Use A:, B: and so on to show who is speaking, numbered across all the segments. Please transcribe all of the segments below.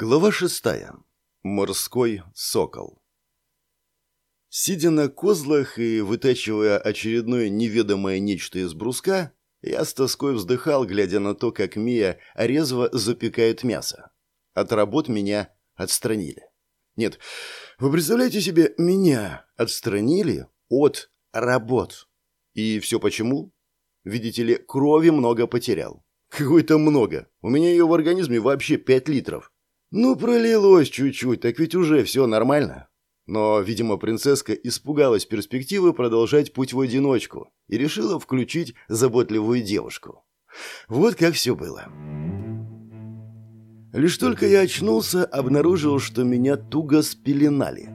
A: Глава шестая. Морской сокол. Сидя на козлах и вытачивая очередное неведомое нечто из бруска, я с тоской вздыхал, глядя на то, как Мия резво запекает мясо. От работ меня отстранили. Нет, вы представляете себе, меня отстранили от работ. И все почему? Видите ли, крови много потерял. Какой-то много. У меня ее в организме вообще 5 литров. Ну, пролилось чуть-чуть, так ведь уже все нормально. Но, видимо, принцесска испугалась перспективы продолжать путь в одиночку и решила включить заботливую девушку. Вот как все было. Лишь только я очнулся, обнаружил, что меня туго спеленали.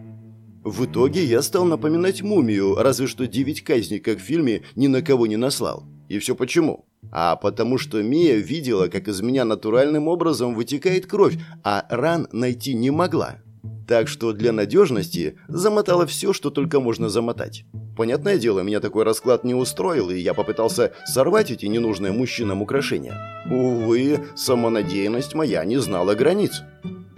A: В итоге я стал напоминать мумию, разве что девять казней, как в фильме, ни на кого не наслал. И все почему? А потому что Мия видела, как из меня натуральным образом вытекает кровь, а ран найти не могла. Так что для надежности замотала все, что только можно замотать. Понятное дело, меня такой расклад не устроил, и я попытался сорвать эти ненужные мужчинам украшения. Увы, самонадеянность моя не знала границ.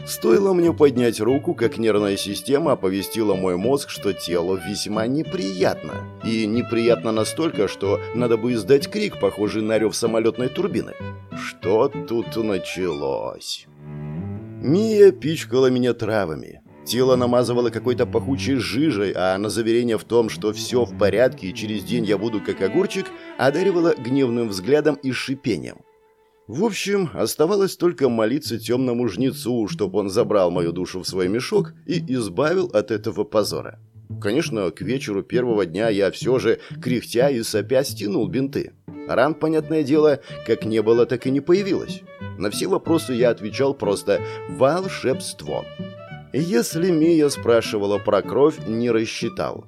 A: Стоило мне поднять руку, как нервная система оповестила мой мозг, что тело весьма неприятно. И неприятно настолько, что надо бы издать крик, похожий на рев самолетной турбины. Что тут началось? Мия пичкала меня травами. Тело намазывало какой-то пахучей жижей, а на заверение в том, что все в порядке и через день я буду как огурчик, одаривало гневным взглядом и шипением. В общем, оставалось только молиться темному жнецу, чтобы он забрал мою душу в свой мешок и избавил от этого позора. Конечно, к вечеру первого дня я все же, кряхтя и сопя, стянул бинты. Ран, понятное дело, как не было, так и не появилось. На все вопросы я отвечал просто «волшебство». Если Мия спрашивала про кровь, не рассчитал.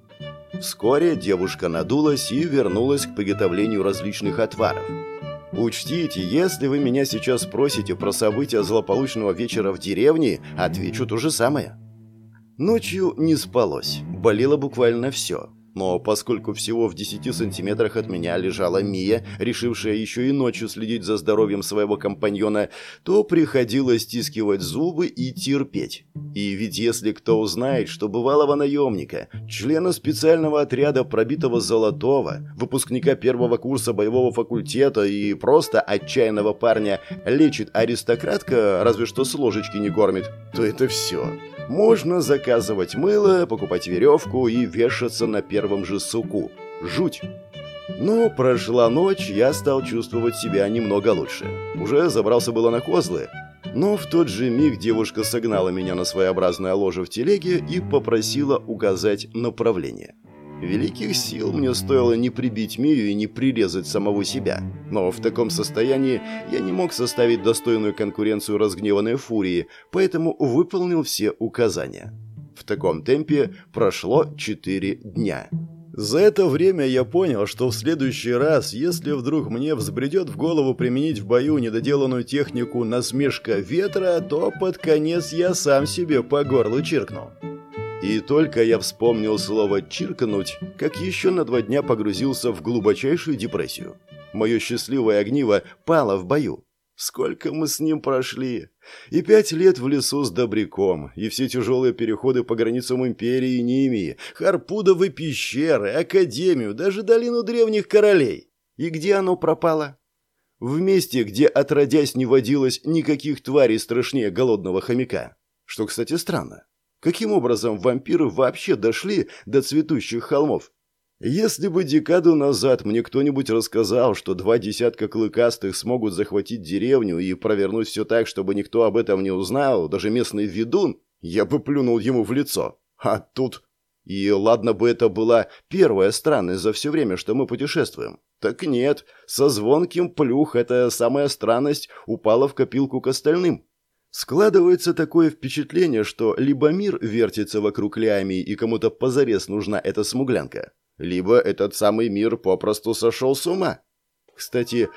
A: Вскоре девушка надулась и вернулась к приготовлению различных отваров. Учтите, если вы меня сейчас спросите про события злополучного вечера в деревне, отвечу то же самое. Ночью не спалось, болело буквально все. Но поскольку всего в 10 сантиметрах от меня лежала Мия, решившая еще и ночью следить за здоровьем своего компаньона, то приходилось стискивать зубы и терпеть. И ведь если кто узнает, что бывалого наемника, члена специального отряда пробитого золотого, выпускника первого курса боевого факультета и просто отчаянного парня лечит аристократка, разве что с ложечки не кормит, то это все можно заказывать мыло, покупать веревку и вешаться на первом же суку. Жуть! Но прошла ночь, я стал чувствовать себя немного лучше. Уже забрался было на козлы, но в тот же миг девушка согнала меня на своеобразное ложе в телеге и попросила указать направление. Великих сил мне стоило не прибить Мию и не прирезать самого себя. Но в таком состоянии я не мог составить достойную конкуренцию разгневанной фурии, поэтому выполнил все указания. В таком темпе прошло 4 дня. За это время я понял, что в следующий раз, если вдруг мне взбредет в голову применить в бою недоделанную технику насмешка ветра, то под конец я сам себе по горлу чиркну. И только я вспомнил слово «чиркнуть», как еще на два дня погрузился в глубочайшую депрессию. Мое счастливое огниво пало в бою. Сколько мы с ним прошли. И пять лет в лесу с добряком, и все тяжелые переходы по границам империи Нимии, Харпудовы пещеры, Академию, даже долину древних королей. И где оно пропало? В месте, где отродясь не водилось никаких тварей страшнее голодного хомяка. Что, кстати, странно. Каким образом вампиры вообще дошли до цветущих холмов? Если бы декаду назад мне кто-нибудь рассказал, что два десятка клыкастых смогут захватить деревню и провернуть все так, чтобы никто об этом не узнал, даже местный ведун, я бы плюнул ему в лицо. А тут... И ладно бы это была первая странность за все время, что мы путешествуем. Так нет, со звонким плюх эта самая странность упала в копилку к остальным. Складывается такое впечатление, что либо мир вертится вокруг Лиамии и кому-то позарез нужна эта смуглянка, либо этот самый мир попросту сошел с ума. Кстати,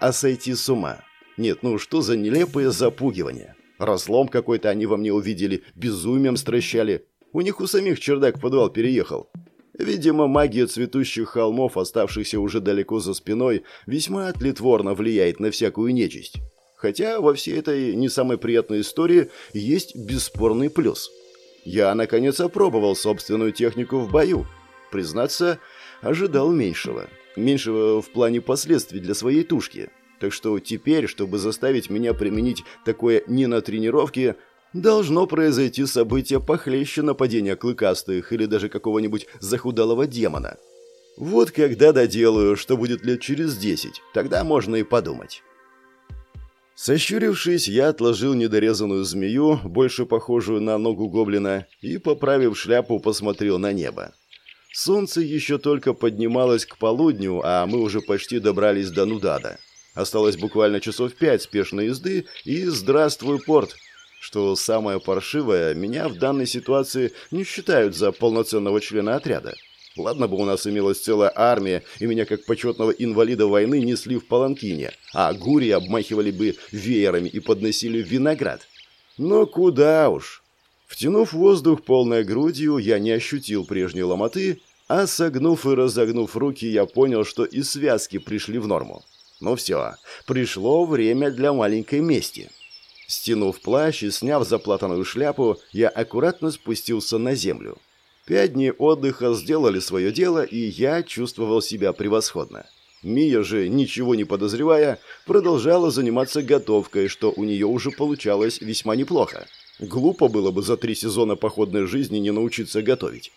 A: а сойти с ума? Нет, ну что за нелепое запугивание? Разлом какой-то они во мне увидели, безумием стращали. У них у самих чердак подвал переехал. Видимо, магия цветущих холмов, оставшихся уже далеко за спиной, весьма тлетворно влияет на всякую нечисть. Хотя во всей этой не самой приятной истории есть бесспорный плюс. Я, наконец, опробовал собственную технику в бою. Признаться, ожидал меньшего. Меньшего в плане последствий для своей тушки. Так что теперь, чтобы заставить меня применить такое не на тренировке, должно произойти событие похлеще нападения клыкастых или даже какого-нибудь захудалого демона. Вот когда доделаю, что будет лет через десять, тогда можно и подумать. Сощурившись, я отложил недорезанную змею, больше похожую на ногу гоблина, и, поправив шляпу, посмотрел на небо. Солнце еще только поднималось к полудню, а мы уже почти добрались до Нудада. Осталось буквально часов пять спешной езды, и здравствуй, порт! Что самое паршивое, меня в данной ситуации не считают за полноценного члена отряда. Ладно бы у нас имелась целая армия, и меня как почетного инвалида войны несли в паланкине, а гури обмахивали бы веерами и подносили виноград. Но куда уж. Втянув воздух полной грудью, я не ощутил прежней ломоты, а согнув и разогнув руки, я понял, что и связки пришли в норму. Ну все, пришло время для маленькой мести. Стянув плащ и сняв заплатанную шляпу, я аккуратно спустился на землю. Пять дней отдыха сделали свое дело, и я чувствовал себя превосходно. Мия же, ничего не подозревая, продолжала заниматься готовкой, что у нее уже получалось весьма неплохо. Глупо было бы за три сезона походной жизни не научиться готовить.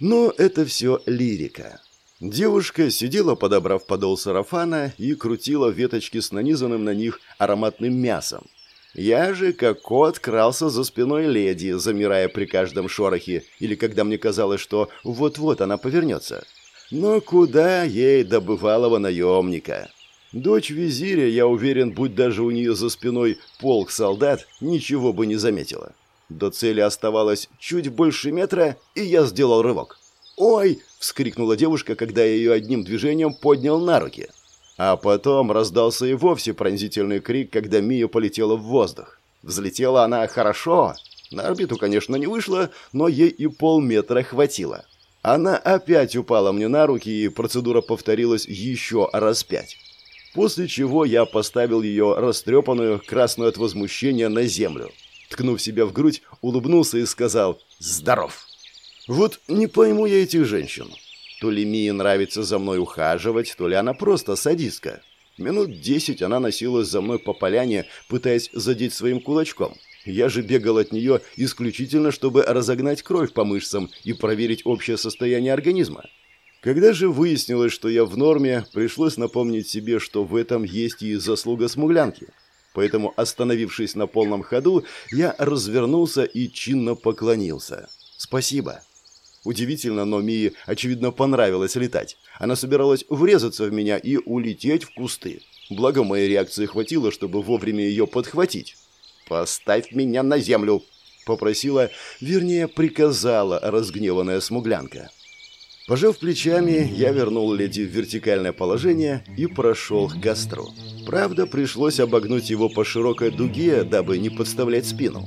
A: Но это все лирика. Девушка сидела, подобрав подол сарафана, и крутила веточки с нанизанным на них ароматным мясом. Я же, как кот, крался за спиной леди, замирая при каждом шорохе, или когда мне казалось, что вот-вот она повернется. Но куда ей до бывалого наемника? Дочь визиря, я уверен, будь даже у нее за спиной полк солдат, ничего бы не заметила. До цели оставалось чуть больше метра, и я сделал рывок. «Ой!» — вскрикнула девушка, когда я ее одним движением поднял на руки. А потом раздался и вовсе пронзительный крик, когда Мия полетела в воздух. Взлетела она хорошо. На орбиту, конечно, не вышла, но ей и полметра хватило. Она опять упала мне на руки, и процедура повторилась еще раз пять. После чего я поставил ее растрепанную, красную от возмущения, на землю. Ткнув себя в грудь, улыбнулся и сказал «Здоров!». Вот не пойму я этих женщин. То ли Мии нравится за мной ухаживать, то ли она просто садистка. Минут десять она носилась за мной по поляне, пытаясь задеть своим кулачком. Я же бегал от нее исключительно, чтобы разогнать кровь по мышцам и проверить общее состояние организма. Когда же выяснилось, что я в норме, пришлось напомнить себе, что в этом есть и заслуга смуглянки. Поэтому, остановившись на полном ходу, я развернулся и чинно поклонился. «Спасибо». Удивительно, но Мии, очевидно, понравилось летать. Она собиралась врезаться в меня и улететь в кусты. Благо, моей реакции хватило, чтобы вовремя ее подхватить. «Поставь меня на землю!» — попросила, вернее, приказала разгневанная смуглянка. Пожав плечами, я вернул леди в вертикальное положение и прошел к костру. Правда, пришлось обогнуть его по широкой дуге, дабы не подставлять спину.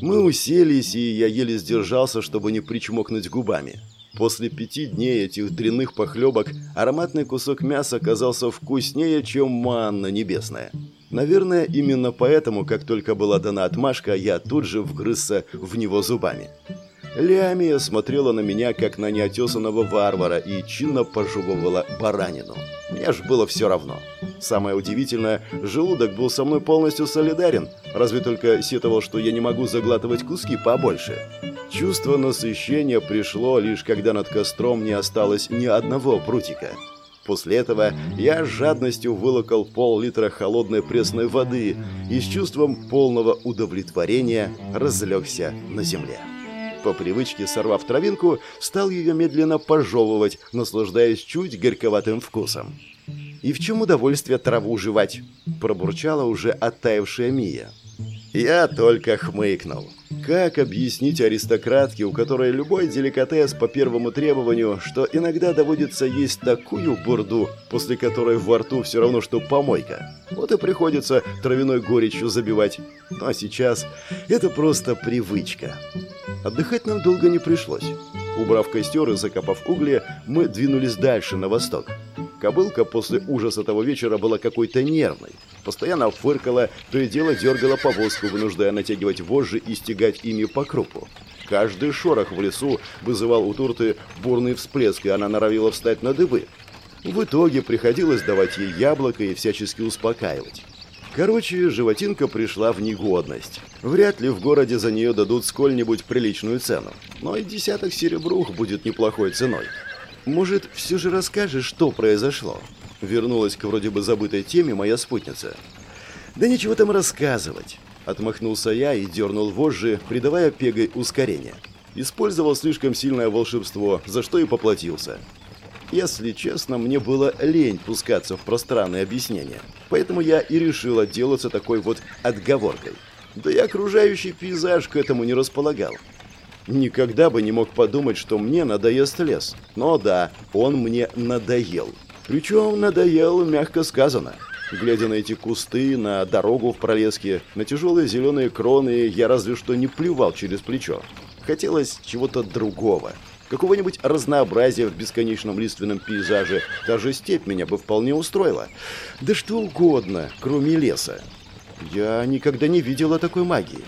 A: Мы уселись, и я еле сдержался, чтобы не причмокнуть губами. После пяти дней этих дрянных похлебок ароматный кусок мяса оказался вкуснее, чем манна небесная. Наверное, именно поэтому, как только была дана отмашка, я тут же вгрызся в него зубами. Лиамия смотрела на меня, как на неотесанного варвара, и чинно пожевывала баранину. Мне ж было все равно. Самое удивительное, желудок был со мной полностью солидарен, разве только сетовал, что я не могу заглатывать куски побольше. Чувство насыщения пришло лишь когда над костром не осталось ни одного прутика. После этого я с жадностью вылокал пол-литра холодной пресной воды и с чувством полного удовлетворения разлегся на земле. По привычке, сорвав травинку, стал ее медленно пожевывать, наслаждаясь чуть горьковатым вкусом. «И в чем удовольствие траву жевать?» – пробурчала уже оттаившая Мия. Я только хмыкнул. Как объяснить аристократке, у которой любой деликатес по первому требованию, что иногда доводится есть такую бурду, после которой во рту все равно, что помойка? Вот и приходится травяной горечью забивать. Ну а сейчас это просто привычка. Отдыхать нам долго не пришлось. Убрав костер и закопав угли, мы двинулись дальше, на восток. Кобылка после ужаса того вечера была какой-то нервной. Постоянно фыркала, то и дело дергала повозку, вынуждая натягивать вожжи и стегать ими по кругу. Каждый шорох в лесу вызывал у Турты бурный всплеск, и она норовила встать на дыбы. В итоге приходилось давать ей яблоко и всячески успокаивать. Короче, животинка пришла в негодность. Вряд ли в городе за нее дадут сколь-нибудь приличную цену. Но и десяток серебрух будет неплохой ценой. Может, все же расскажешь, что произошло? Вернулась к вроде бы забытой теме моя спутница. Да ничего там рассказывать. Отмахнулся я и дернул вожжи, придавая пегой ускорение. Использовал слишком сильное волшебство, за что и поплатился. Если честно, мне было лень пускаться в пространные объяснения. Поэтому я и решил отделаться такой вот отговоркой. Да и окружающий пейзаж к этому не располагал. Никогда бы не мог подумать, что мне надоест лес. Но да, он мне надоел. Причем надоел, мягко сказано. Глядя на эти кусты, на дорогу в пролеске, на тяжелые зеленые кроны, я разве что не плевал через плечо. Хотелось чего-то другого. Какого-нибудь разнообразия в бесконечном лиственном пейзаже. Даже степь меня бы вполне устроила. Да что угодно, кроме леса. Я никогда не видела такой магии.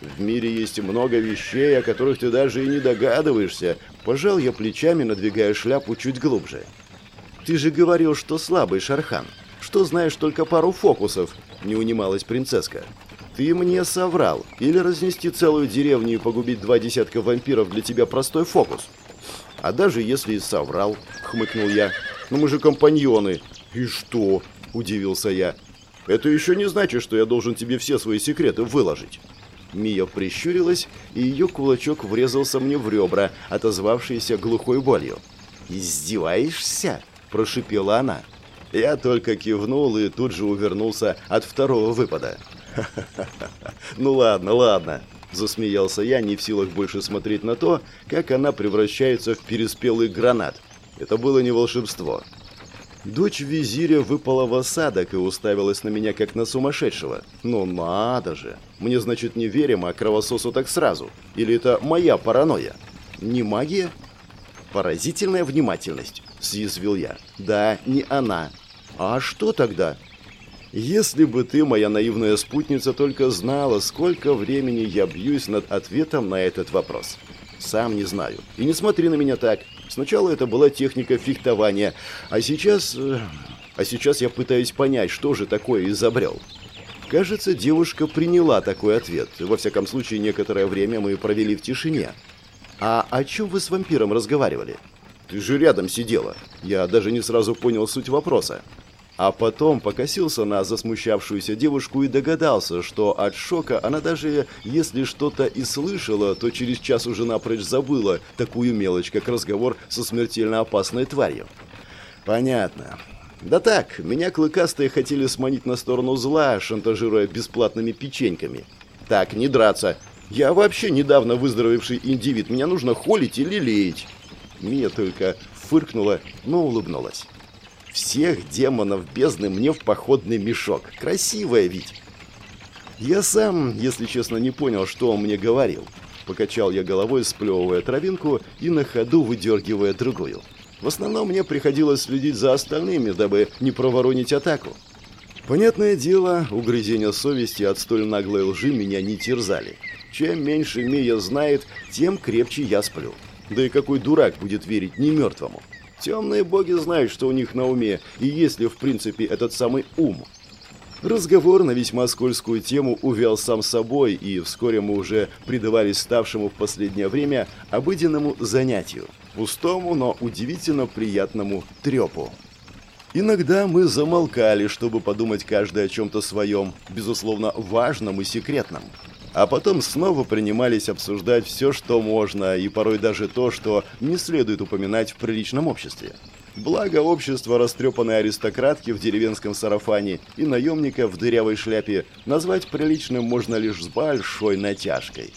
A: В мире есть много вещей, о которых ты даже и не догадываешься. Пожал я плечами, надвигая шляпу чуть глубже. Ты же говорил, что слабый Шархан что знаешь только пару фокусов», — не унималась принцесска. «Ты мне соврал. Или разнести целую деревню и погубить два десятка вампиров для тебя простой фокус?» «А даже если и соврал», — хмыкнул я. «Но мы же компаньоны». «И что?» — удивился я. «Это еще не значит, что я должен тебе все свои секреты выложить». Мия прищурилась, и ее кулачок врезался мне в ребра, отозвавшиеся глухой болью. «Издеваешься?» – прошипела она. Я только кивнул и тут же увернулся от второго выпада. «Ну ладно, ладно», – засмеялся я, не в силах больше смотреть на то, как она превращается в переспелый гранат. Это было не волшебство. Дочь визиря выпала в осадок и уставилась на меня, как на сумасшедшего. Ну надо же! Мне, значит, не верим, а кровососу так сразу. Или это моя паранойя? Не магия? Поразительная внимательность, съязвил я. Да, не она. А что тогда? Если бы ты, моя наивная спутница, только знала, сколько времени я бьюсь над ответом на этот вопрос. Сам не знаю. И не смотри на меня так. Сначала это была техника фехтования, а сейчас... Э, а сейчас я пытаюсь понять, что же такое изобрел. Кажется, девушка приняла такой ответ. Во всяком случае, некоторое время мы провели в тишине. А о чем вы с вампиром разговаривали? Ты же рядом сидела. Я даже не сразу понял суть вопроса. А потом покосился на засмущавшуюся девушку и догадался, что от шока она даже если что-то и слышала, то через час уже напрочь забыла такую мелочь, как разговор со смертельно опасной тварью. Понятно. Да так, меня клыкастые хотели сманить на сторону зла, шантажируя бесплатными печеньками. Так, не драться. Я вообще недавно выздоровевший индивид, меня нужно холить или леять. Мия только фыркнула, но улыбнулась. Всех демонов бездны мне в походный мешок. Красивая ведь. Я сам, если честно, не понял, что он мне говорил. Покачал я головой, сплевывая травинку и на ходу выдергивая другую. В основном мне приходилось следить за остальными, дабы не проворонить атаку. Понятное дело, угрызения совести от столь наглой лжи меня не терзали. Чем меньше Мия знает, тем крепче я сплю. Да и какой дурак будет верить не мертвому? Темные боги знают, что у них на уме, и есть ли в принципе этот самый ум. Разговор на весьма скользкую тему увял сам собой, и вскоре мы уже предавались ставшему в последнее время обыденному занятию. Пустому, но удивительно приятному трепу. Иногда мы замолкали, чтобы подумать каждый о чем-то своем, безусловно, важном и секретном а потом снова принимались обсуждать все, что можно, и порой даже то, что не следует упоминать в приличном обществе. Благо общество растрепанной аристократки в деревенском сарафане и наемника в дырявой шляпе назвать приличным можно лишь с большой натяжкой.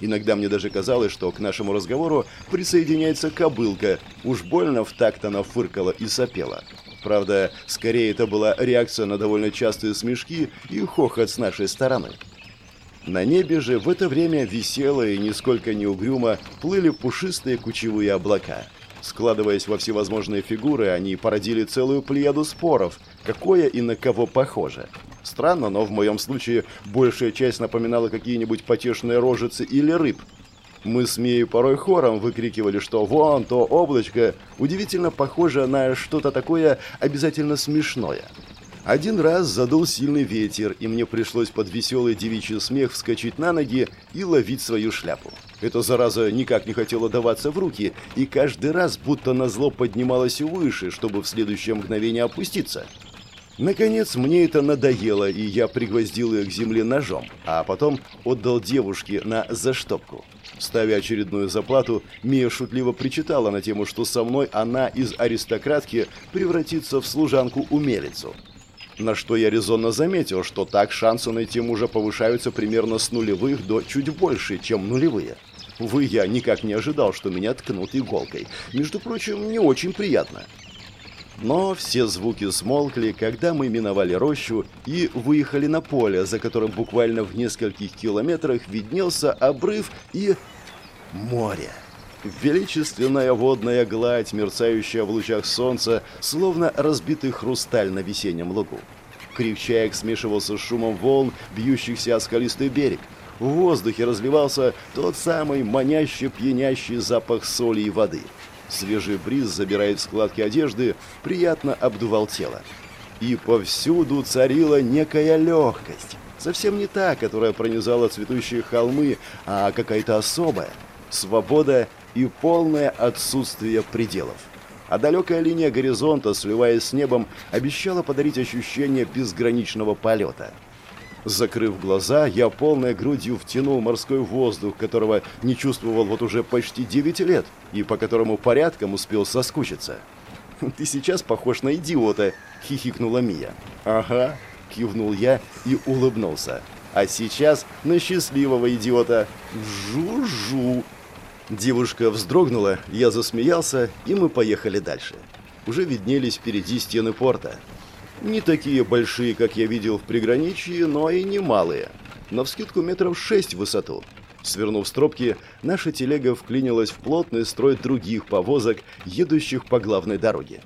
A: Иногда мне даже казалось, что к нашему разговору присоединяется кобылка, уж больно в такт она фыркала и сопела. Правда, скорее это была реакция на довольно частые смешки и хохот с нашей стороны. На небе же в это время весело и нисколько не угрюмо плыли пушистые кучевые облака. Складываясь во всевозможные фигуры, они породили целую плеяду споров, какое и на кого похоже. Странно, но в моем случае большая часть напоминала какие-нибудь потешные рожицы или рыб. Мы с Мией порой хором выкрикивали, что вон то облачко удивительно похоже на что-то такое обязательно смешное. Один раз задул сильный ветер, и мне пришлось под веселый девичий смех вскочить на ноги и ловить свою шляпу. Эта зараза никак не хотела даваться в руки, и каждый раз будто назло поднималась выше, чтобы в следующее мгновение опуститься. Наконец, мне это надоело, и я пригвоздил ее к земле ножом, а потом отдал девушке на заштопку. Ставя очередную заплату, Мия шутливо причитала на тему, что со мной она из аристократки превратится в служанку-умелицу. На что я резонно заметил, что так шансы найти мужа повышаются примерно с нулевых до чуть больше, чем нулевые. Вы, я никак не ожидал, что меня ткнут иголкой. Между прочим, не очень приятно. Но все звуки смолкли, когда мы миновали рощу и выехали на поле, за которым буквально в нескольких километрах виднелся обрыв и... море. Величественная водная гладь, мерцающая в лучах солнца, словно разбитый хрусталь на весеннем лугу. Крик смешивался с шумом волн, бьющихся о скалистый берег. В воздухе разливался тот самый манящий, пьянящий запах соли и воды. Свежий бриз забирает складки одежды, приятно обдувал тело. И повсюду царила некая легкость. Совсем не та, которая пронизала цветущие холмы, а какая-то особая. Свобода и полное отсутствие пределов. А далекая линия горизонта, сливаясь с небом, обещала подарить ощущение безграничного полета. Закрыв глаза, я полной грудью втянул морской воздух, которого не чувствовал вот уже почти 9 лет, и по которому порядком успел соскучиться. «Ты сейчас похож на идиота!» — хихикнула Мия. «Ага», — кивнул я и улыбнулся. «А сейчас на счастливого идиота! Жу-жу!» Девушка вздрогнула, я засмеялся, и мы поехали дальше. Уже виднелись впереди стены порта. Не такие большие, как я видел в приграничье, но и немалые. Навскидку метров шесть в высоту. Свернув с тропки, наша телега вклинилась в плотный строй других повозок, едущих по главной дороге.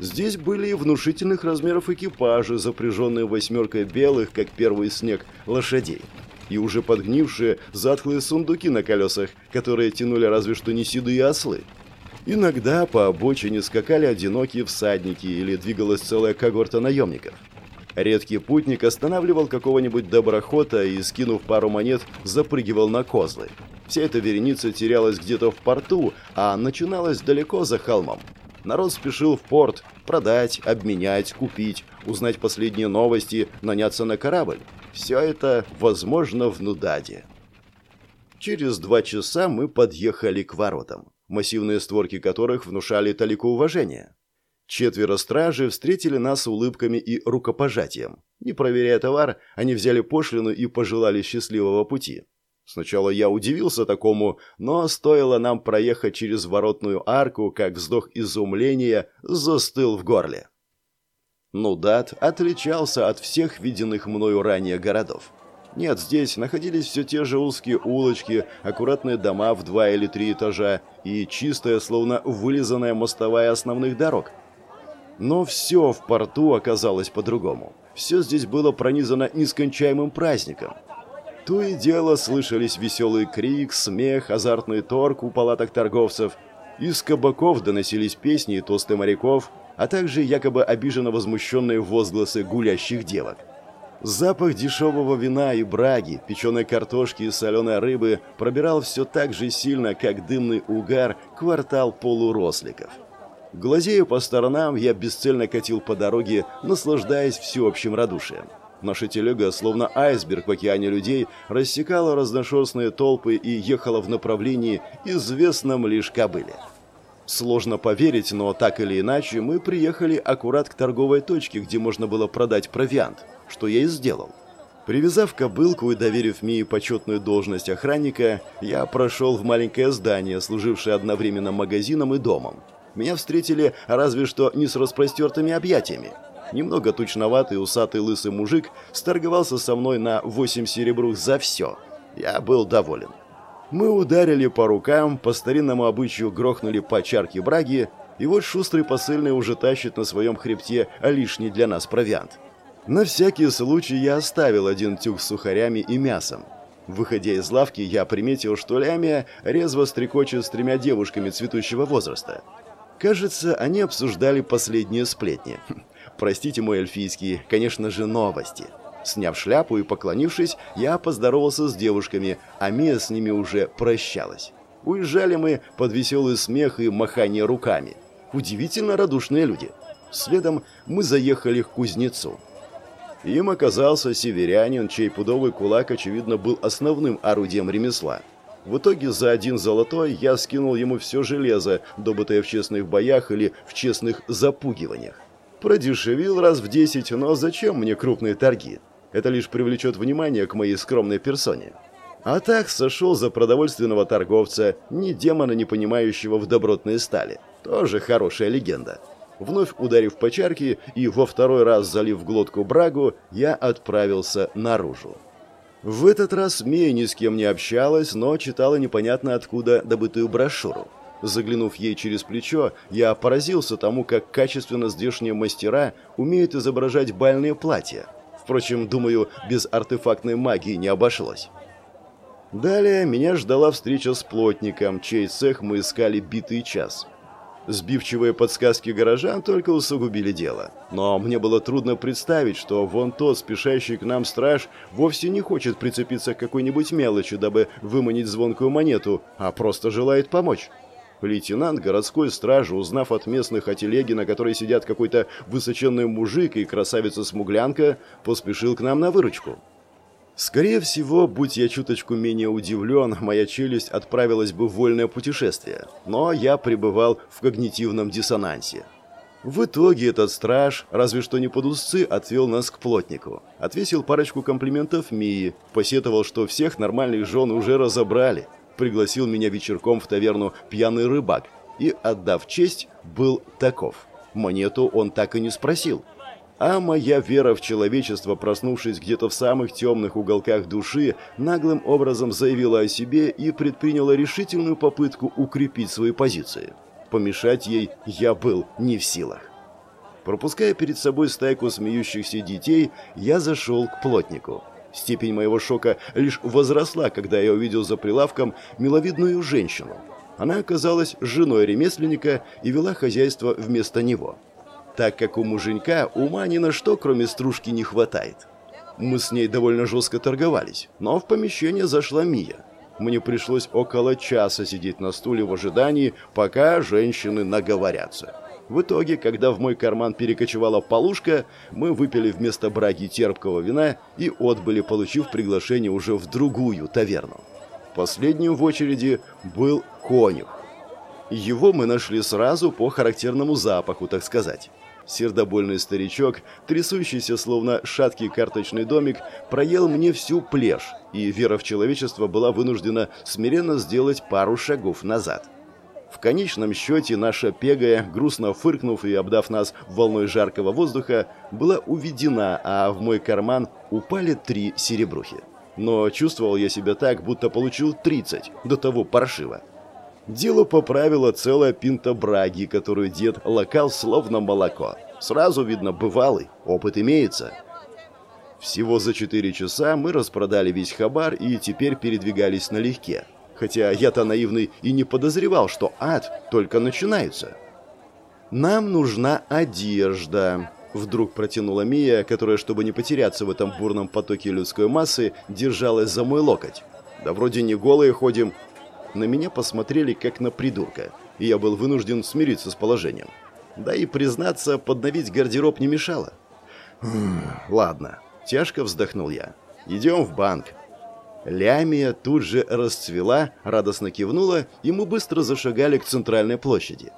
A: Здесь были и внушительных размеров экипажи, запряженные восьмеркой белых, как первый снег, лошадей и уже подгнившие затхлые сундуки на колесах, которые тянули разве что не седые ослы. Иногда по обочине скакали одинокие всадники или двигалась целая когорта наемников. Редкий путник останавливал какого-нибудь доброхота и, скинув пару монет, запрыгивал на козлы. Вся эта вереница терялась где-то в порту, а начиналась далеко за холмом. Народ спешил в порт продать, обменять, купить, узнать последние новости, наняться на корабль. Все это возможно в Нудаде. Через два часа мы подъехали к воротам, массивные створки которых внушали талику уважения. Четверо стражи встретили нас улыбками и рукопожатием. Не проверяя товар, они взяли пошлину и пожелали счастливого пути. Сначала я удивился такому, но стоило нам проехать через воротную арку, как вздох изумления застыл в горле. Нудат отличался от всех виденных мною ранее городов. Нет, здесь находились все те же узкие улочки, аккуратные дома в два или три этажа и чистая, словно вылизанная мостовая основных дорог. Но все в порту оказалось по-другому. Все здесь было пронизано нескончаемым праздником. То и дело слышались веселый крик, смех, азартный торг у палаток торговцев. Из кабаков доносились песни и тосты моряков, а также якобы обиженно возмущенные возгласы гулящих девок. Запах дешевого вина и браги, печеной картошки и соленой рыбы пробирал все так же сильно, как дымный угар квартал полуросликов. Глазею по сторонам, я бесцельно катил по дороге, наслаждаясь всеобщим радушием. Наша телега, словно айсберг в океане людей, рассекала разношерстные толпы и ехала в направлении, известном лишь кобыле. Сложно поверить, но так или иначе мы приехали аккурат к торговой точке, где можно было продать провиант, что я и сделал. Привязав кобылку и доверив Мии почетную должность охранника, я прошел в маленькое здание, служившее одновременно магазином и домом. Меня встретили разве что не с распростертыми объятиями. Немного тучноватый усатый лысый мужик сторговался со мной на 8 серебрух за все. Я был доволен. Мы ударили по рукам, по старинному обычаю грохнули по чарке браги, и вот шустрый посыльный уже тащит на своем хребте лишний для нас провиант. На всякий случай я оставил один тюк с сухарями и мясом. Выходя из лавки, я приметил, что Лямия резво стрекочет с тремя девушками цветущего возраста. Кажется, они обсуждали последние сплетни. Простите мой эльфийский, конечно же, новости. Сняв шляпу и поклонившись, я поздоровался с девушками, а Мия с ними уже прощалась. Уезжали мы под веселый смех и махание руками. Удивительно радушные люди. Следом мы заехали к кузнецу. Им оказался северянин, чей пудовый кулак, очевидно, был основным орудием ремесла. В итоге за один золотой я скинул ему все железо, добытое в честных боях или в честных запугиваниях. Продешевил раз в десять, но зачем мне крупные торги? Это лишь привлечет внимание к моей скромной персоне. А так сошел за продовольственного торговца, ни демона, не понимающего в добротной стали. Тоже хорошая легенда. Вновь ударив по чарке и во второй раз залив глотку брагу, я отправился наружу. В этот раз Мия ни с кем не общалась, но читала непонятно откуда добытую брошюру. Заглянув ей через плечо, я поразился тому, как качественно здешние мастера умеют изображать бальные платья. Впрочем, думаю, без артефактной магии не обошлось. Далее меня ждала встреча с плотником, чей цех мы искали битый час. Сбивчивые подсказки горожан только усугубили дело. Но мне было трудно представить, что вон тот, спешащий к нам страж, вовсе не хочет прицепиться к какой-нибудь мелочи, дабы выманить звонкую монету, а просто желает помочь. Лейтенант городской стражи, узнав от местных о телеге, на которой сидят какой-то высоченный мужик и красавица-смуглянка, поспешил к нам на выручку. Скорее всего, будь я чуточку менее удивлен, моя челюсть отправилась бы в вольное путешествие. Но я пребывал в когнитивном диссонансе. В итоге этот страж, разве что не под узцы, отвел нас к плотнику. Отвесил парочку комплиментов Мии, посетовал, что всех нормальных жен уже разобрали. Пригласил меня вечерком в таверну «Пьяный рыбак» и, отдав честь, был таков. Монету он так и не спросил. А моя вера в человечество, проснувшись где-то в самых темных уголках души, наглым образом заявила о себе и предприняла решительную попытку укрепить свои позиции. Помешать ей я был не в силах. Пропуская перед собой стайку смеющихся детей, я зашел к плотнику. Степень моего шока лишь возросла, когда я увидел за прилавком миловидную женщину. Она оказалась женой ремесленника и вела хозяйство вместо него так как у муженька ума ни на что, кроме стружки, не хватает. Мы с ней довольно жестко торговались, но в помещение зашла Мия. Мне пришлось около часа сидеть на стуле в ожидании, пока женщины наговорятся. В итоге, когда в мой карман перекочевала полушка, мы выпили вместо браги терпкого вина и отбыли, получив приглашение уже в другую таверну. Последним в очереди был конюх. Его мы нашли сразу по характерному запаху, так сказать. Сердобольный старичок, трясущийся словно шаткий карточный домик, проел мне всю плешь, и вера в человечество была вынуждена смиренно сделать пару шагов назад. В конечном счете наша пегая, грустно фыркнув и обдав нас волной жаркого воздуха, была уведена, а в мой карман упали три серебрухи. Но чувствовал я себя так, будто получил 30, до того паршиво. Дело поправила целая пинта браги, которую дед лакал словно молоко. Сразу видно, бывалый, опыт имеется. Всего за четыре часа мы распродали весь хабар и теперь передвигались налегке. Хотя я-то наивный и не подозревал, что ад только начинается. «Нам нужна одежда», — вдруг протянула Мия, которая, чтобы не потеряться в этом бурном потоке людской массы, держалась за мой локоть. «Да вроде не голые ходим, на меня посмотрели как на придурка, и я был вынужден смириться с положением. Да и, признаться, подновить гардероб не мешало. «Ладно», – тяжко вздохнул я. «Идем в банк». Лямия тут же расцвела, радостно кивнула, и мы быстро зашагали к центральной площади.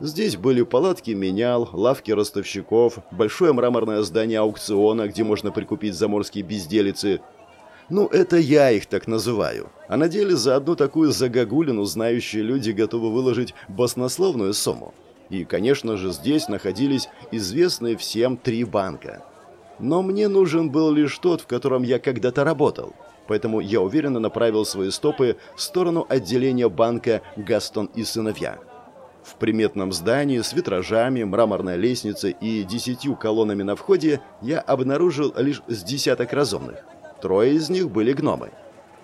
A: Здесь были палатки менял, лавки ростовщиков, большое мраморное здание аукциона, где можно прикупить заморские безделицы – ну, это я их так называю. А на деле за одну такую загогулину знающие люди готовы выложить баснословную сумму. И, конечно же, здесь находились известные всем три банка. Но мне нужен был лишь тот, в котором я когда-то работал. Поэтому я уверенно направил свои стопы в сторону отделения банка «Гастон и сыновья». В приметном здании с витражами, мраморной лестницей и десятью колоннами на входе я обнаружил лишь с десяток разумных. Трое из них были гномы.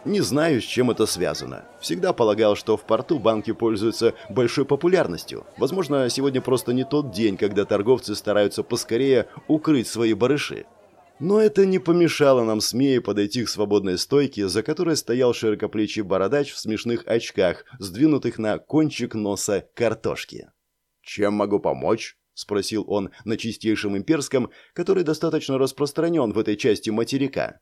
A: Не знаю, с чем это связано. Всегда полагал, что в порту банки пользуются большой популярностью. Возможно, сегодня просто не тот день, когда торговцы стараются поскорее укрыть свои барыши. Но это не помешало нам смея подойти к свободной стойке, за которой стоял широкоплечий бородач в смешных очках, сдвинутых на кончик носа картошки. «Чем могу помочь?» — спросил он на чистейшем имперском, который достаточно распространен в этой части материка.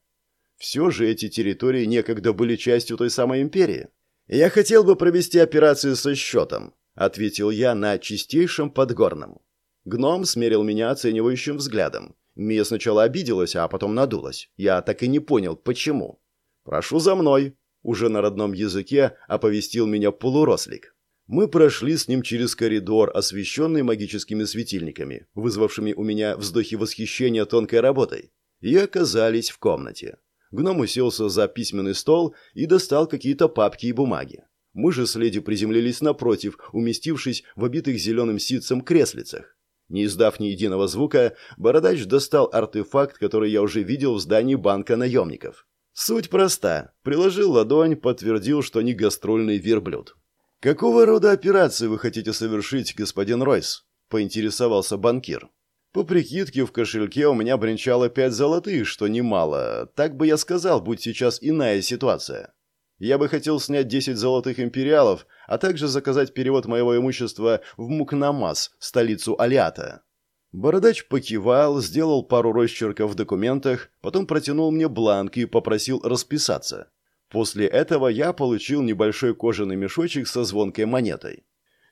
A: Все же эти территории некогда были частью той самой империи. «Я хотел бы провести операцию со счетом», — ответил я на чистейшем подгорном. Гном смерил меня оценивающим взглядом. Мия сначала обиделась, а потом надулась. Я так и не понял, почему. «Прошу за мной», — уже на родном языке оповестил меня полурослик. Мы прошли с ним через коридор, освещенный магическими светильниками, вызвавшими у меня вздохи восхищения тонкой работой, и оказались в комнате. Гном уселся за письменный стол и достал какие-то папки и бумаги. Мы же с леди приземлились напротив, уместившись в обитых зеленым ситцем креслицах. Не издав ни единого звука, Бородач достал артефакт, который я уже видел в здании банка наемников. Суть проста. Приложил ладонь, подтвердил, что не гастрольный верблюд. «Какого рода операции вы хотите совершить, господин Ройс?» – поинтересовался банкир. По прикидке, в кошельке у меня бренчало пять золотых, что немало. Так бы я сказал, будь сейчас иная ситуация. Я бы хотел снять 10 золотых империалов, а также заказать перевод моего имущества в Мукнамас, столицу Алиата. Бородач покивал, сделал пару росчерков в документах, потом протянул мне бланк и попросил расписаться. После этого я получил небольшой кожаный мешочек со звонкой монетой.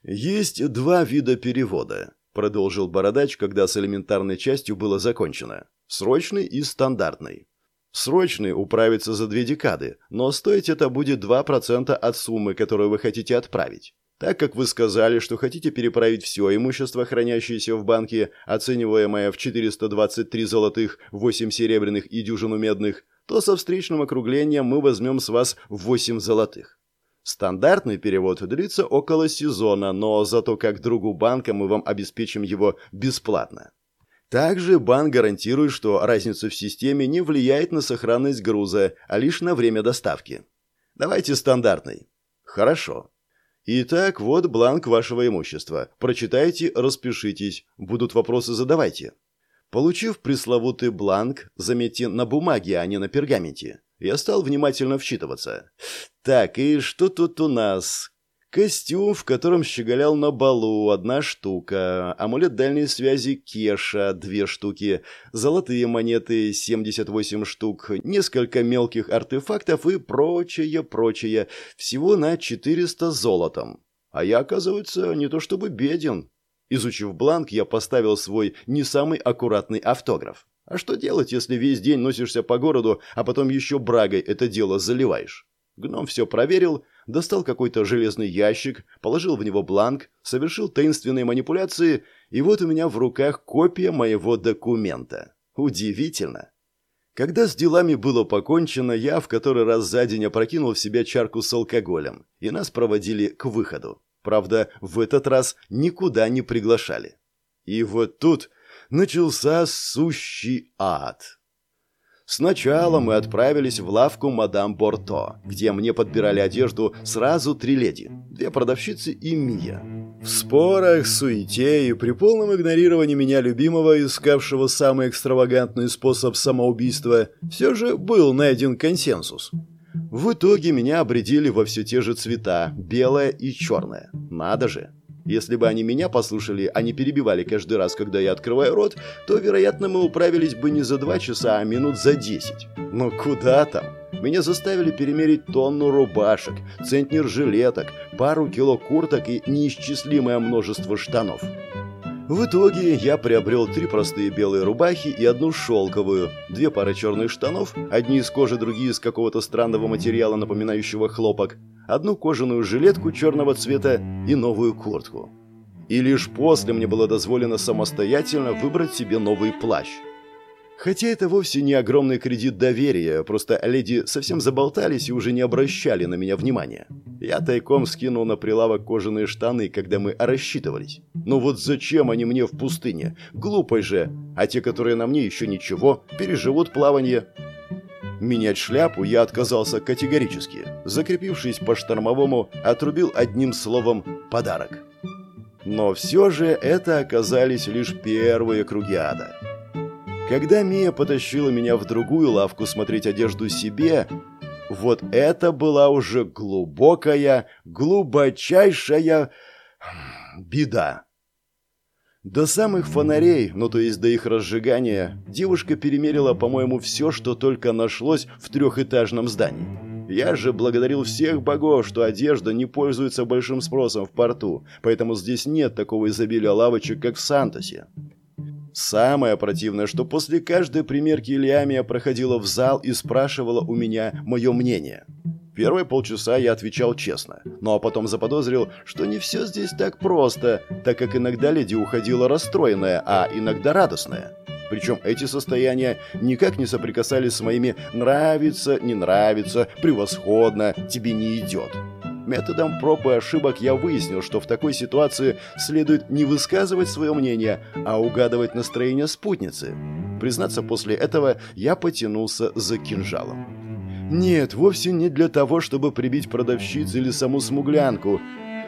A: Есть два вида перевода, продолжил Бородач, когда с элементарной частью было закончено. Срочный и стандартный. Срочный управится за две декады, но стоить это будет 2% от суммы, которую вы хотите отправить. Так как вы сказали, что хотите переправить все имущество, хранящееся в банке, оцениваемое в 423 золотых, 8 серебряных и дюжину медных, то со встречным округлением мы возьмем с вас 8 золотых. Стандартный перевод длится около сезона, но зато как другу банка мы вам обеспечим его бесплатно. Также банк гарантирует, что разница в системе не влияет на сохранность груза, а лишь на время доставки. Давайте стандартный. Хорошо. Итак, вот бланк вашего имущества. Прочитайте, распишитесь. Будут вопросы, задавайте. Получив пресловутый бланк, заметьте, на бумаге, а не на пергаменте, я стал внимательно вчитываться. Так, и что тут у нас? Костюм, в котором щеголял на балу, одна штука. Амулет дальней связи Кеша, две штуки. Золотые монеты, 78 штук. Несколько мелких артефактов и прочее, прочее. Всего на 400 золотом. А я, оказывается, не то чтобы беден. Изучив бланк, я поставил свой не самый аккуратный автограф. А что делать, если весь день носишься по городу, а потом еще брагой это дело заливаешь? Гном все проверил достал какой-то железный ящик, положил в него бланк, совершил таинственные манипуляции, и вот у меня в руках копия моего документа. Удивительно. Когда с делами было покончено, я в который раз за день опрокинул в себя чарку с алкоголем, и нас проводили к выходу. Правда, в этот раз никуда не приглашали. И вот тут начался сущий ад. Сначала мы отправились в лавку мадам Борто, где мне подбирали одежду сразу три леди, две продавщицы и Мия. В спорах, суете и при полном игнорировании меня любимого, искавшего самый экстравагантный способ самоубийства, все же был найден консенсус. В итоге меня обредили во все те же цвета, белое и черное. Надо же! Если бы они меня послушали, а не перебивали каждый раз, когда я открываю рот, то, вероятно, мы управились бы не за два часа, а минут за десять. Но куда там? Меня заставили перемерить тонну рубашек, центнер жилеток, пару кило курток и неисчислимое множество штанов. В итоге я приобрел три простые белые рубахи и одну шелковую, две пары черных штанов, одни из кожи, другие из какого-то странного материала, напоминающего хлопок, одну кожаную жилетку черного цвета и новую куртку. И лишь после мне было дозволено самостоятельно выбрать себе новый плащ. Хотя это вовсе не огромный кредит доверия, просто леди совсем заболтались и уже не обращали на меня внимания. Я тайком скинул на прилавок кожаные штаны, когда мы рассчитывались. Ну вот зачем они мне в пустыне? Глупо же. А те, которые на мне еще ничего, переживут плавание. Менять шляпу я отказался категорически. Закрепившись по штормовому, отрубил одним словом «подарок». Но все же это оказались лишь первые круги ада. Когда Мия потащила меня в другую лавку смотреть одежду себе, вот это была уже глубокая, глубочайшая беда. До самых фонарей, ну то есть до их разжигания, девушка перемерила, по-моему, все, что только нашлось в трехэтажном здании. Я же благодарил всех богов, что одежда не пользуется большим спросом в порту, поэтому здесь нет такого изобилия лавочек, как в Сантосе. Самое противное, что после каждой примерки Лиамия проходила в зал и спрашивала у меня мое мнение. Первые полчаса я отвечал честно, но потом заподозрил, что не все здесь так просто, так как иногда леди уходила расстроенная, а иногда радостная. Причем эти состояния никак не соприкасались с моими «нравится», «не нравится», «превосходно», «тебе не идет». Методом проб и ошибок я выяснил, что в такой ситуации следует не высказывать свое мнение, а угадывать настроение спутницы. Признаться, после этого я потянулся за кинжалом. Нет, вовсе не для того, чтобы прибить продавщицу или саму смуглянку.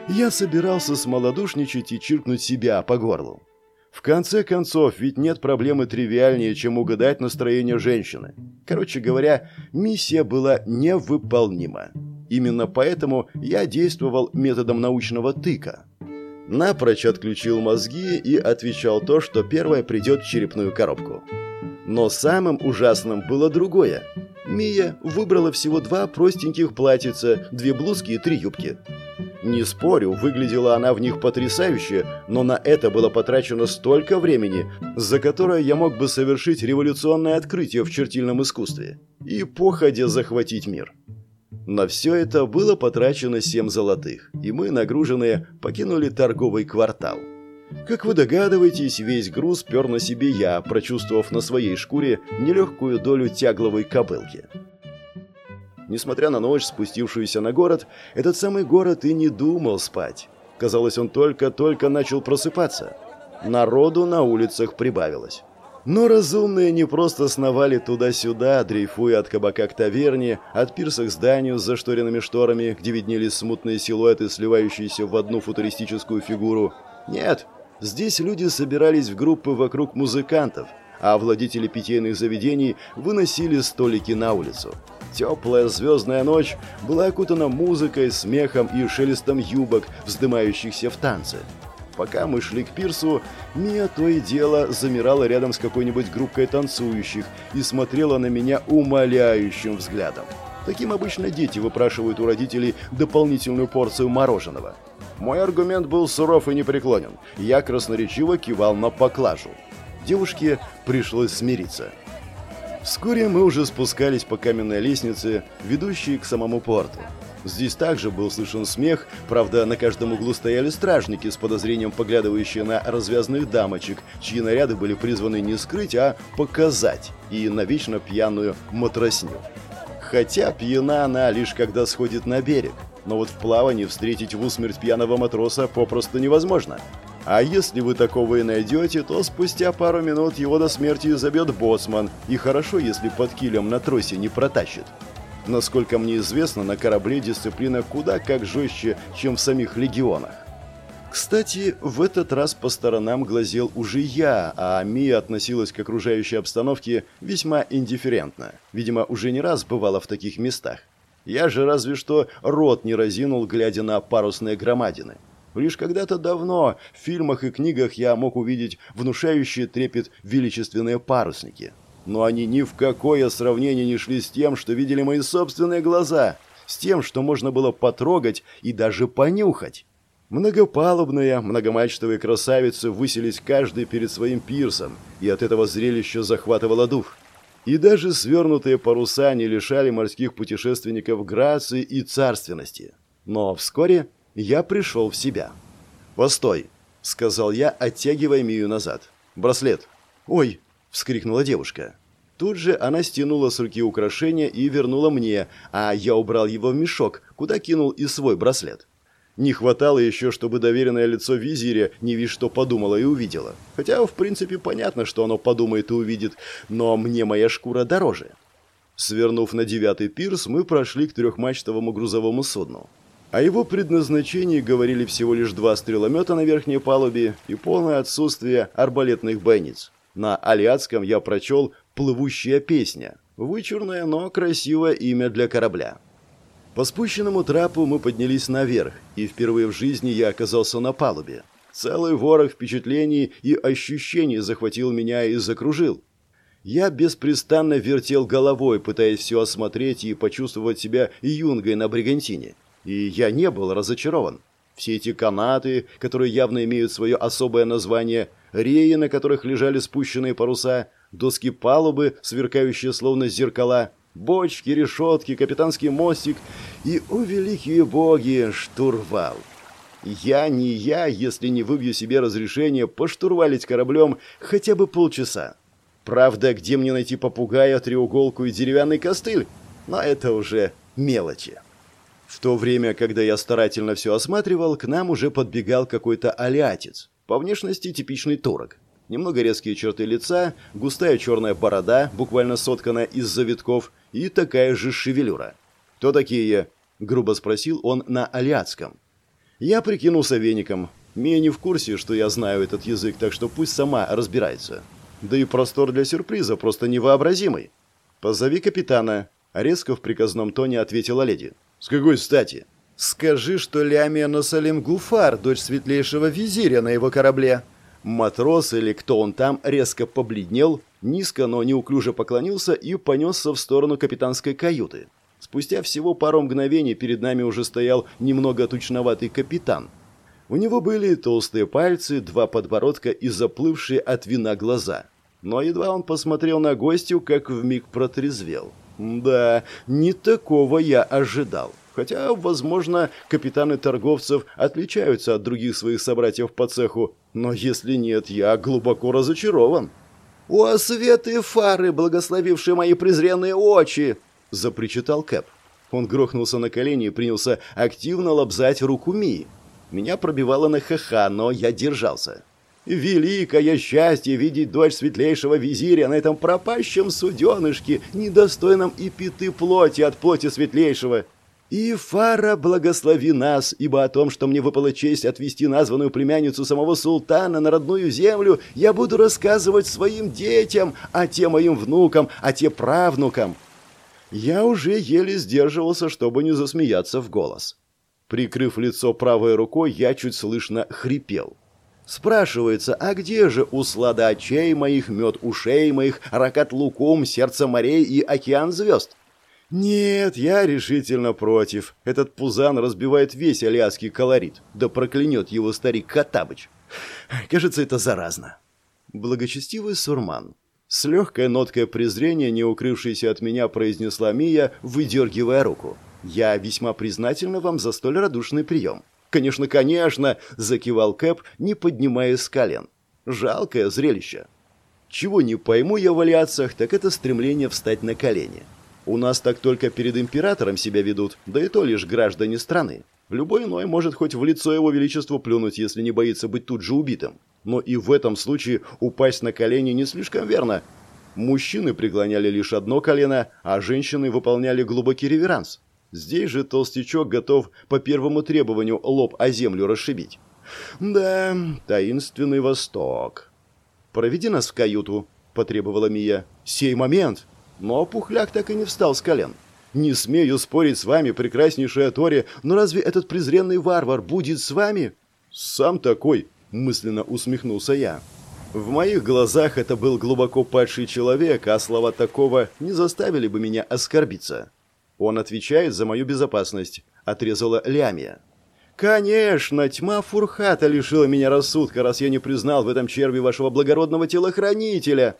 A: Я собирался смолодушничать и чиркнуть себя по горлу. В конце концов, ведь нет проблемы тривиальнее, чем угадать настроение женщины. Короче говоря, миссия была невыполнима. Именно поэтому я действовал методом научного тыка. Напрочь отключил мозги и отвечал то, что первое придет в черепную коробку. Но самым ужасным было другое. Мия выбрала всего два простеньких платьица, две блузки и три юбки. Не спорю, выглядела она в них потрясающе, но на это было потрачено столько времени, за которое я мог бы совершить революционное открытие в чертильном искусстве и походя захватить мир. На все это было потрачено семь золотых, и мы, нагруженные, покинули торговый квартал. Как вы догадываетесь, весь груз пер на себе я, прочувствовав на своей шкуре нелегкую долю тягловой кобылки. Несмотря на ночь, спустившуюся на город, этот самый город и не думал спать. Казалось, он только-только начал просыпаться. Народу на улицах прибавилось. Но разумные не просто сновали туда-сюда, дрейфуя от кабака к таверне, от пирса к зданию с зашторенными шторами, где виднелись смутные силуэты, сливающиеся в одну футуристическую фигуру. Нет, здесь люди собирались в группы вокруг музыкантов, а владетели питейных заведений выносили столики на улицу. Теплая звездная ночь была окутана музыкой, смехом и шелестом юбок, вздымающихся в танце. Пока мы шли к пирсу, Мия то и дело замирала рядом с какой-нибудь группкой танцующих и смотрела на меня умоляющим взглядом. Таким обычно дети выпрашивают у родителей дополнительную порцию мороженого. Мой аргумент был суров и непреклонен. Я красноречиво кивал на поклажу. Девушке пришлось смириться. Вскоре мы уже спускались по каменной лестнице, ведущей к самому порту. Здесь также был слышен смех, правда, на каждом углу стояли стражники с подозрением поглядывающие на развязных дамочек, чьи наряды были призваны не скрыть, а показать, и на вечно пьяную матросню. Хотя пьяна она лишь когда сходит на берег, но вот в плавании встретить в усмерть пьяного матроса попросту невозможно. А если вы такого и найдете, то спустя пару минут его до смерти забьет боцман, и хорошо, если под килем на тросе не протащит. Насколько мне известно, на корабле дисциплина куда как жестче, чем в самих легионах. Кстати, в этот раз по сторонам глазел уже я, а Мия относилась к окружающей обстановке весьма индифферентно. Видимо, уже не раз бывала в таких местах. Я же разве что рот не разинул, глядя на парусные громадины. Лишь когда-то давно в фильмах и книгах я мог увидеть внушающие трепет величественные парусники – но они ни в какое сравнение не шли с тем, что видели мои собственные глаза, с тем, что можно было потрогать и даже понюхать. Многопалубные, многомачтовые красавицы высились каждый перед своим пирсом, и от этого зрелища захватывало дух. И даже свернутые паруса не лишали морских путешественников грации и царственности. Но вскоре я пришел в себя. «Постой», — сказал я, оттягивая Мию назад. «Браслет». «Ой», — вскрикнула девушка. Тут же она стянула с руки украшения и вернула мне, а я убрал его в мешок, куда кинул и свой браслет. Не хватало еще, чтобы доверенное лицо визиря не весь что подумала и увидела. Хотя, в принципе, понятно, что оно подумает и увидит, но мне моя шкура дороже. Свернув на девятый пирс, мы прошли к трехмачтовому грузовому судну. О его предназначении говорили всего лишь два стреломета на верхней палубе и полное отсутствие арбалетных бойниц. На алиатском я прочел «Плывущая песня». Вычурное, но красивое имя для корабля. По спущенному трапу мы поднялись наверх, и впервые в жизни я оказался на палубе. Целый ворох впечатлений и ощущений захватил меня и закружил. Я беспрестанно вертел головой, пытаясь все осмотреть и почувствовать себя юнгой на бригантине. И я не был разочарован. Все эти канаты, которые явно имеют свое особое название, реи, на которых лежали спущенные паруса, доски палубы, сверкающие словно зеркала – Бочки, решетки, капитанский мостик и, о великие боги, штурвал. Я не я, если не выбью себе разрешение поштурвалить кораблем хотя бы полчаса. Правда, где мне найти попугая, треуголку и деревянный костыль? Но это уже мелочи. В то время, когда я старательно все осматривал, к нам уже подбегал какой-то алиатец. По внешности типичный турок немного резкие черты лица, густая черная борода, буквально сотканная из завитков, и такая же шевелюра. «Кто такие?» – грубо спросил он на алиатском. Я прикинулся веником. Мия не в курсе, что я знаю этот язык, так что пусть сама разбирается. Да и простор для сюрприза просто невообразимый. «Позови капитана», – резко в приказном тоне ответила леди. «С какой стати?» «Скажи, что Лямия Насалим Гуфар, дочь светлейшего визиря на его корабле», Матрос или кто он там резко побледнел, низко, но неуклюже поклонился и понесся в сторону капитанской каюты. Спустя всего пару мгновений перед нами уже стоял немного тучноватый капитан. У него были толстые пальцы, два подбородка и заплывшие от вина глаза. Но едва он посмотрел на гостю, как вмиг протрезвел. Да, не такого я ожидал. Хотя, возможно, капитаны торговцев отличаются от других своих собратьев по цеху, но если нет, я глубоко разочарован. «О, светы фары, благословившие мои презренные очи!» – запричитал Кэп. Он грохнулся на колени и принялся активно лобзать руку Мии. Меня пробивало на ха-ха, но я держался. «Великое счастье видеть дочь светлейшего визиря на этом пропащем суденышке, недостойном и пяты плоти от плоти светлейшего!» И Фара благослови нас, ибо о том, что мне выпала честь отвести названную племянницу самого султана на родную землю, я буду рассказывать своим детям, а те моим внукам, а те правнукам. Я уже еле сдерживался, чтобы не засмеяться в голос. Прикрыв лицо правой рукой, я чуть слышно хрипел. Спрашивается, а где же услада очей моих, мед ушей моих, ракат лукум, сердце морей и океан звезд? «Нет, я решительно против. Этот пузан разбивает весь аляский колорит. Да проклянет его старик Хаттабыч. Кажется, это заразно». Благочестивый сурман. С легкой ноткой презрения, не укрывшейся от меня, произнесла Мия, выдергивая руку. «Я весьма признательна вам за столь радушный прием». «Конечно, конечно!» – закивал Кэп, не поднимаясь с колен. «Жалкое зрелище». Чего не пойму я в алиациях, так это стремление встать на колени. У нас так только перед императором себя ведут, да и то лишь граждане страны. Любой иной может хоть в лицо его величеству плюнуть, если не боится быть тут же убитым. Но и в этом случае упасть на колени не слишком верно. Мужчины преклоняли лишь одно колено, а женщины выполняли глубокий реверанс. Здесь же толстячок готов по первому требованию лоб о землю расшибить. Да, таинственный восток. «Проведи нас в каюту», — потребовала Мия. «Сей момент!» Но Пухляк так и не встал с колен. «Не смею спорить с вами, прекраснейшая Тори, но разве этот презренный варвар будет с вами?» «Сам такой», — мысленно усмехнулся я. В моих глазах это был глубоко падший человек, а слова такого не заставили бы меня оскорбиться. «Он отвечает за мою безопасность», — отрезала Лямия. «Конечно, тьма Фурхата лишила меня рассудка, раз я не признал в этом черве вашего благородного телохранителя!»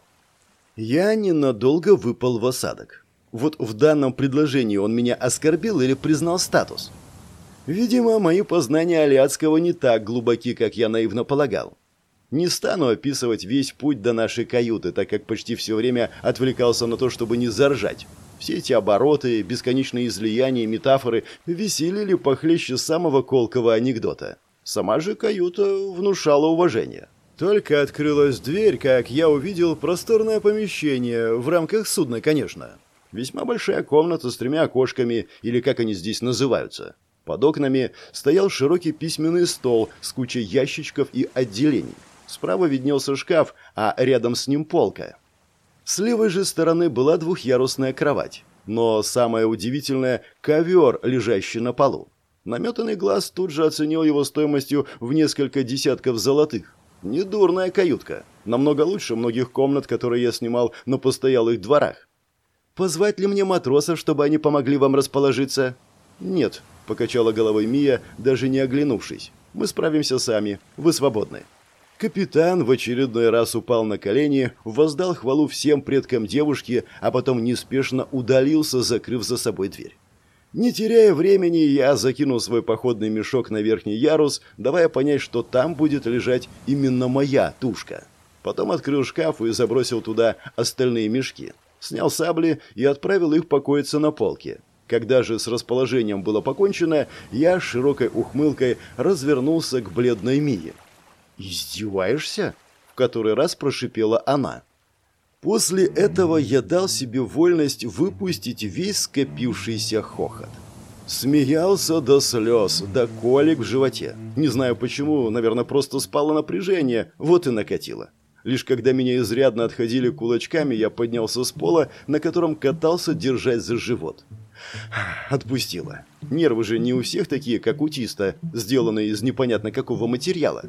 A: Я ненадолго выпал в осадок. Вот в данном предложении он меня оскорбил или признал статус? Видимо, мои познания Алиадского не так глубоки, как я наивно полагал. Не стану описывать весь путь до нашей каюты, так как почти все время отвлекался на то, чтобы не заржать. Все эти обороты, бесконечные излияния, метафоры веселили похлеще самого колкого анекдота. Сама же каюта внушала уважение. Только открылась дверь, как я увидел просторное помещение, в рамках судна, конечно. Весьма большая комната с тремя окошками, или как они здесь называются. Под окнами стоял широкий письменный стол с кучей ящичков и отделений. Справа виднелся шкаф, а рядом с ним полка. С левой же стороны была двухъярусная кровать. Но самое удивительное – ковер, лежащий на полу. Наметанный глаз тут же оценил его стоимостью в несколько десятков золотых. Недурная каютка. Намного лучше многих комнат, которые я снимал на постоялых дворах. «Позвать ли мне матросов, чтобы они помогли вам расположиться?» «Нет», – покачала головой Мия, даже не оглянувшись. «Мы справимся сами. Вы свободны». Капитан в очередной раз упал на колени, воздал хвалу всем предкам девушки, а потом неспешно удалился, закрыв за собой дверь. Не теряя времени, я закинул свой походный мешок на верхний ярус, давая понять, что там будет лежать именно моя тушка. Потом открыл шкаф и забросил туда остальные мешки. Снял сабли и отправил их покоиться на полке. Когда же с расположением было покончено, я широкой ухмылкой развернулся к бледной Мии. «Издеваешься?» — в который раз прошипела она. После этого я дал себе вольность выпустить весь скопившийся хохот. Смеялся до слез, до колик в животе. Не знаю почему, наверное, просто спало напряжение, вот и накатило. Лишь когда меня изрядно отходили кулачками, я поднялся с пола, на котором катался, держась за живот. Отпустила. Нервы же не у всех такие, как у Тиста, сделанные из непонятно какого материала.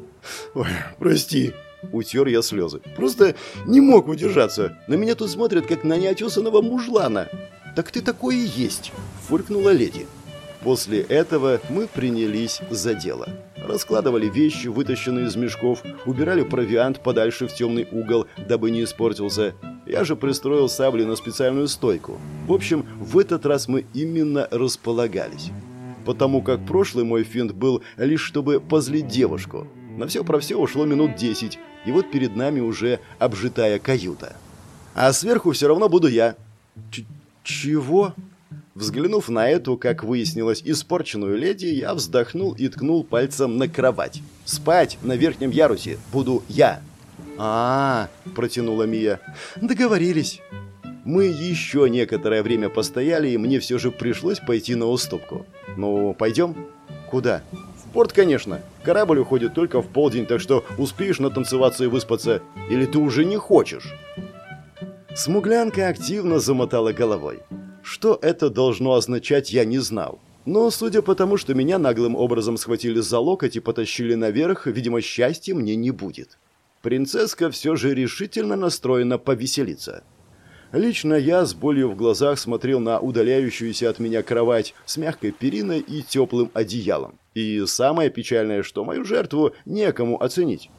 A: Ой, прости. Утер я слезы. Просто не мог удержаться. На меня тут смотрят, как на неотесанного мужлана. Так ты такой и есть, фыркнула леди. После этого мы принялись за дело. Раскладывали вещи, вытащенные из мешков, убирали провиант подальше в темный угол, дабы не испортился. Я же пристроил сабли на специальную стойку. В общем, в этот раз мы именно располагались. Потому как прошлый мой финт был лишь чтобы позлить девушку. На все про все ушло минут десять, и вот перед нами уже обжитая каюта. А сверху все равно буду я. Ч чего? Взглянув на эту, как выяснилось, испорченную леди, я вздохнул и ткнул пальцем на кровать. «Спать на верхнем ярусе буду я!» а, -а, -а протянула Мия. «Договорились». Мы еще некоторое время постояли, и мне все же пришлось пойти на уступку. «Ну, пойдем?» «Куда?» «В порт, конечно. Корабль уходит только в полдень, так что успеешь натанцеваться и выспаться. Или ты уже не хочешь?» Смуглянка активно замотала головой. Что это должно означать, я не знал. Но, судя по тому, что меня наглым образом схватили за локоть и потащили наверх, видимо, счастья мне не будет. Принцесска все же решительно настроена повеселиться. Лично я с болью в глазах смотрел на удаляющуюся от меня кровать с мягкой периной и теплым одеялом. И самое печальное, что мою жертву некому оценить.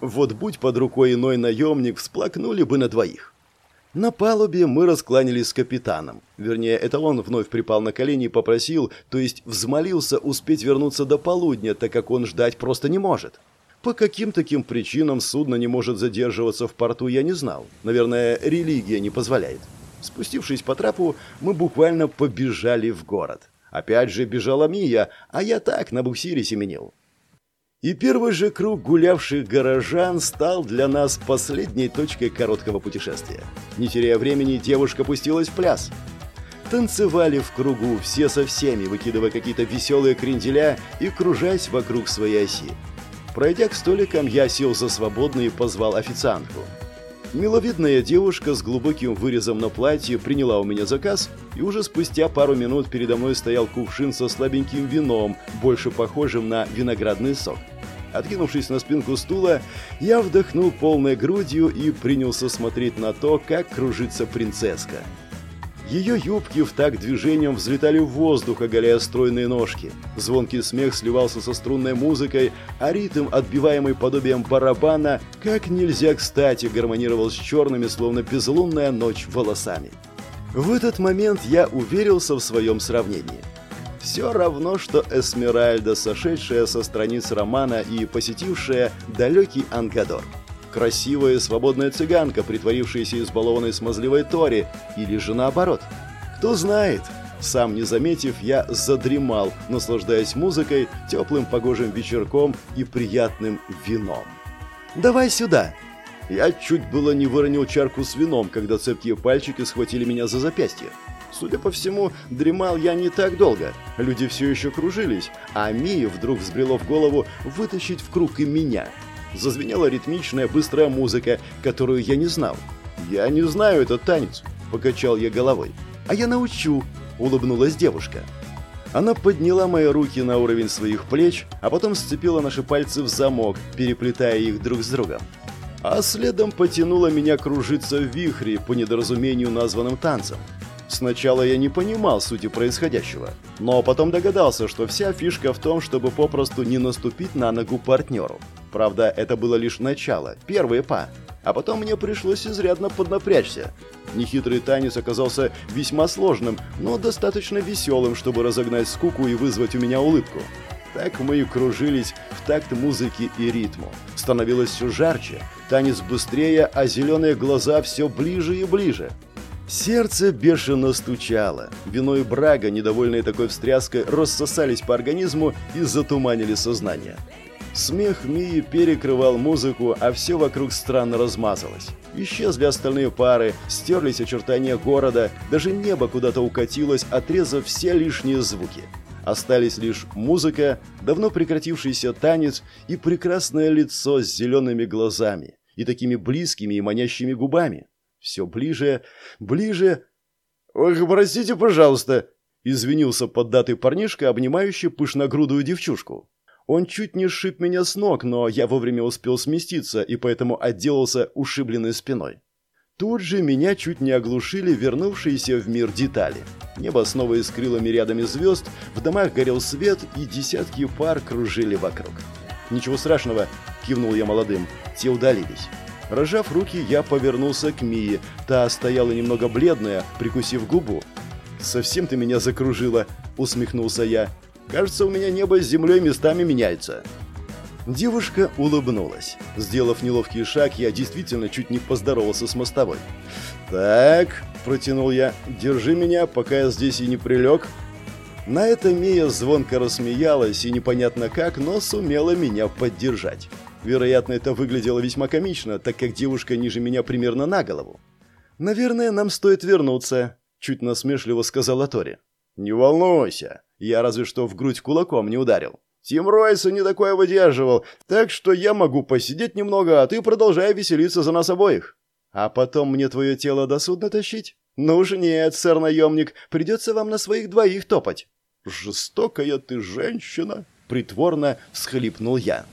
A: Вот будь под рукой иной наемник, всплакнули бы на двоих. На палубе мы раскланялись с капитаном. Вернее, это он вновь припал на колени и попросил, то есть взмолился успеть вернуться до полудня, так как он ждать просто не может. По каким таким причинам судно не может задерживаться в порту, я не знал. Наверное, религия не позволяет. Спустившись по трапу, мы буквально побежали в город. Опять же бежала Мия, а я так на буксире семенил. И первый же круг гулявших горожан стал для нас последней точкой короткого путешествия. Не теряя времени, девушка пустилась в пляс. Танцевали в кругу все со всеми, выкидывая какие-то веселые кренделя и кружась вокруг своей оси. Пройдя к столикам, я сел за свободный и позвал официантку. Миловидная девушка с глубоким вырезом на платье приняла у меня заказ, и уже спустя пару минут передо мной стоял кувшин со слабеньким вином, больше похожим на виноградный сок. Откинувшись на спинку стула, я вдохнул полной грудью и принялся смотреть на то, как кружится принцесска. Ее юбки в такт движением взлетали в воздух, оголяя стройные ножки. Звонкий смех сливался со струнной музыкой, а ритм, отбиваемый подобием барабана, как нельзя кстати гармонировал с черными, словно безлунная ночь, волосами. В этот момент я уверился в своем сравнении. Все равно, что Эсмеральда, сошедшая со страниц романа и посетившая далекий Ангадор. Красивая свободная цыганка, притворившаяся избалованной смазливой Тори, или же наоборот. Кто знает, сам не заметив, я задремал, наслаждаясь музыкой, теплым погожим вечерком и приятным вином. «Давай сюда!» Я чуть было не выронил чарку с вином, когда цепкие пальчики схватили меня за запястье. Судя по всему, дремал я не так долго. Люди все еще кружились, а Мии вдруг взбрело в голову вытащить в круг и меня. Зазвенела ритмичная быстрая музыка, которую я не знал. «Я не знаю этот танец», — покачал я головой. «А я научу», — улыбнулась девушка. Она подняла мои руки на уровень своих плеч, а потом сцепила наши пальцы в замок, переплетая их друг с другом. А следом потянула меня кружиться в вихре по недоразумению названным танцем. Сначала я не понимал сути происходящего, но потом догадался, что вся фишка в том, чтобы попросту не наступить на ногу партнеру. Правда, это было лишь начало, первые па. А потом мне пришлось изрядно поднапрячься. Нехитрый танец оказался весьма сложным, но достаточно веселым, чтобы разогнать скуку и вызвать у меня улыбку. Так мы и кружились в такт музыки и ритму. Становилось все жарче, танец быстрее, а зеленые глаза все ближе и ближе. Сердце бешено стучало. Вино и брага, недовольные такой встряской, рассосались по организму и затуманили сознание. Смех Мии перекрывал музыку, а все вокруг странно размазалось. Исчезли остальные пары, стерлись очертания города, даже небо куда-то укатилось, отрезав все лишние звуки. Остались лишь музыка, давно прекратившийся танец и прекрасное лицо с зелеными глазами и такими близкими и манящими губами. Все ближе, ближе... «Ох, простите, пожалуйста!» — извинился поддатый парнишка, обнимающий пышногрудую девчушку. Он чуть не сшиб меня с ног, но я вовремя успел сместиться и поэтому отделался ушибленной спиной. Тут же меня чуть не оглушили вернувшиеся в мир детали. Небо снова искрило мириадами звезд, в домах горел свет и десятки пар кружили вокруг. «Ничего страшного», — кивнул я молодым, — «те удалились». Рожав руки, я повернулся к Мии. Та стояла немного бледная, прикусив губу. «Совсем ты меня закружила», — усмехнулся я. Кажется, у меня небо с землей местами меняется». Девушка улыбнулась. Сделав неловкий шаг, я действительно чуть не поздоровался с мостовой. «Так», — протянул я, — «держи меня, пока я здесь и не прилег». На это Мия звонко рассмеялась и непонятно как, но сумела меня поддержать. Вероятно, это выглядело весьма комично, так как девушка ниже меня примерно на голову. «Наверное, нам стоит вернуться», — чуть насмешливо сказала Тори. «Не волнуйся, я разве что в грудь кулаком не ударил. Тим Ройса не такое выдерживал, так что я могу посидеть немного, а ты продолжай веселиться за нас обоих. А потом мне твое тело до судна тащить? Ну уж нет, сэр-наемник, придется вам на своих двоих топать. Жестокая ты женщина, притворно всхлипнул я.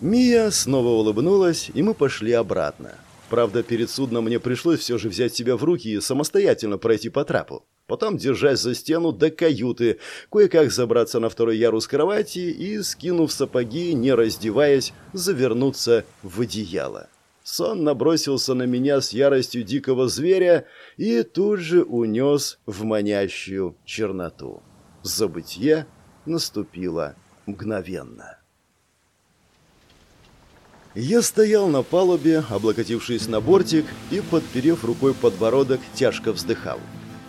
A: Мия снова улыбнулась, и мы пошли обратно. Правда, перед судном мне пришлось все же взять себя в руки и самостоятельно пройти по трапу потом, держась за стену до каюты, кое-как забраться на второй ярус кровати и, скинув сапоги, не раздеваясь, завернуться в одеяло. Сон набросился на меня с яростью дикого зверя и тут же унес в манящую черноту. Забытье наступило мгновенно. Я стоял на палубе, облокотившись на бортик и, подперев рукой подбородок, тяжко вздыхал.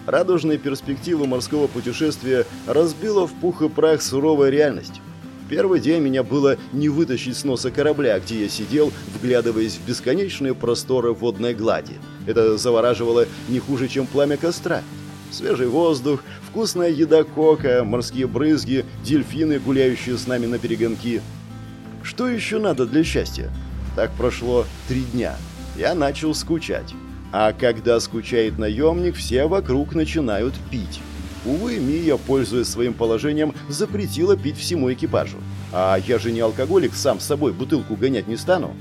A: Радужные перспективы морского путешествия разбила в пух и прах суровая реальность. Первый день меня было не вытащить с носа корабля, где я сидел, вглядываясь в бесконечные просторы водной глади. Это завораживало не хуже, чем пламя костра. Свежий воздух, вкусная еда кока, морские брызги, дельфины, гуляющие с нами на перегонки. Что еще надо для счастья? Так прошло три дня. Я начал скучать. А когда скучает наемник, все вокруг начинают пить. Увы, Мия, пользуясь своим положением, запретила пить всему экипажу. А я же не алкоголик, сам с собой бутылку гонять не стану.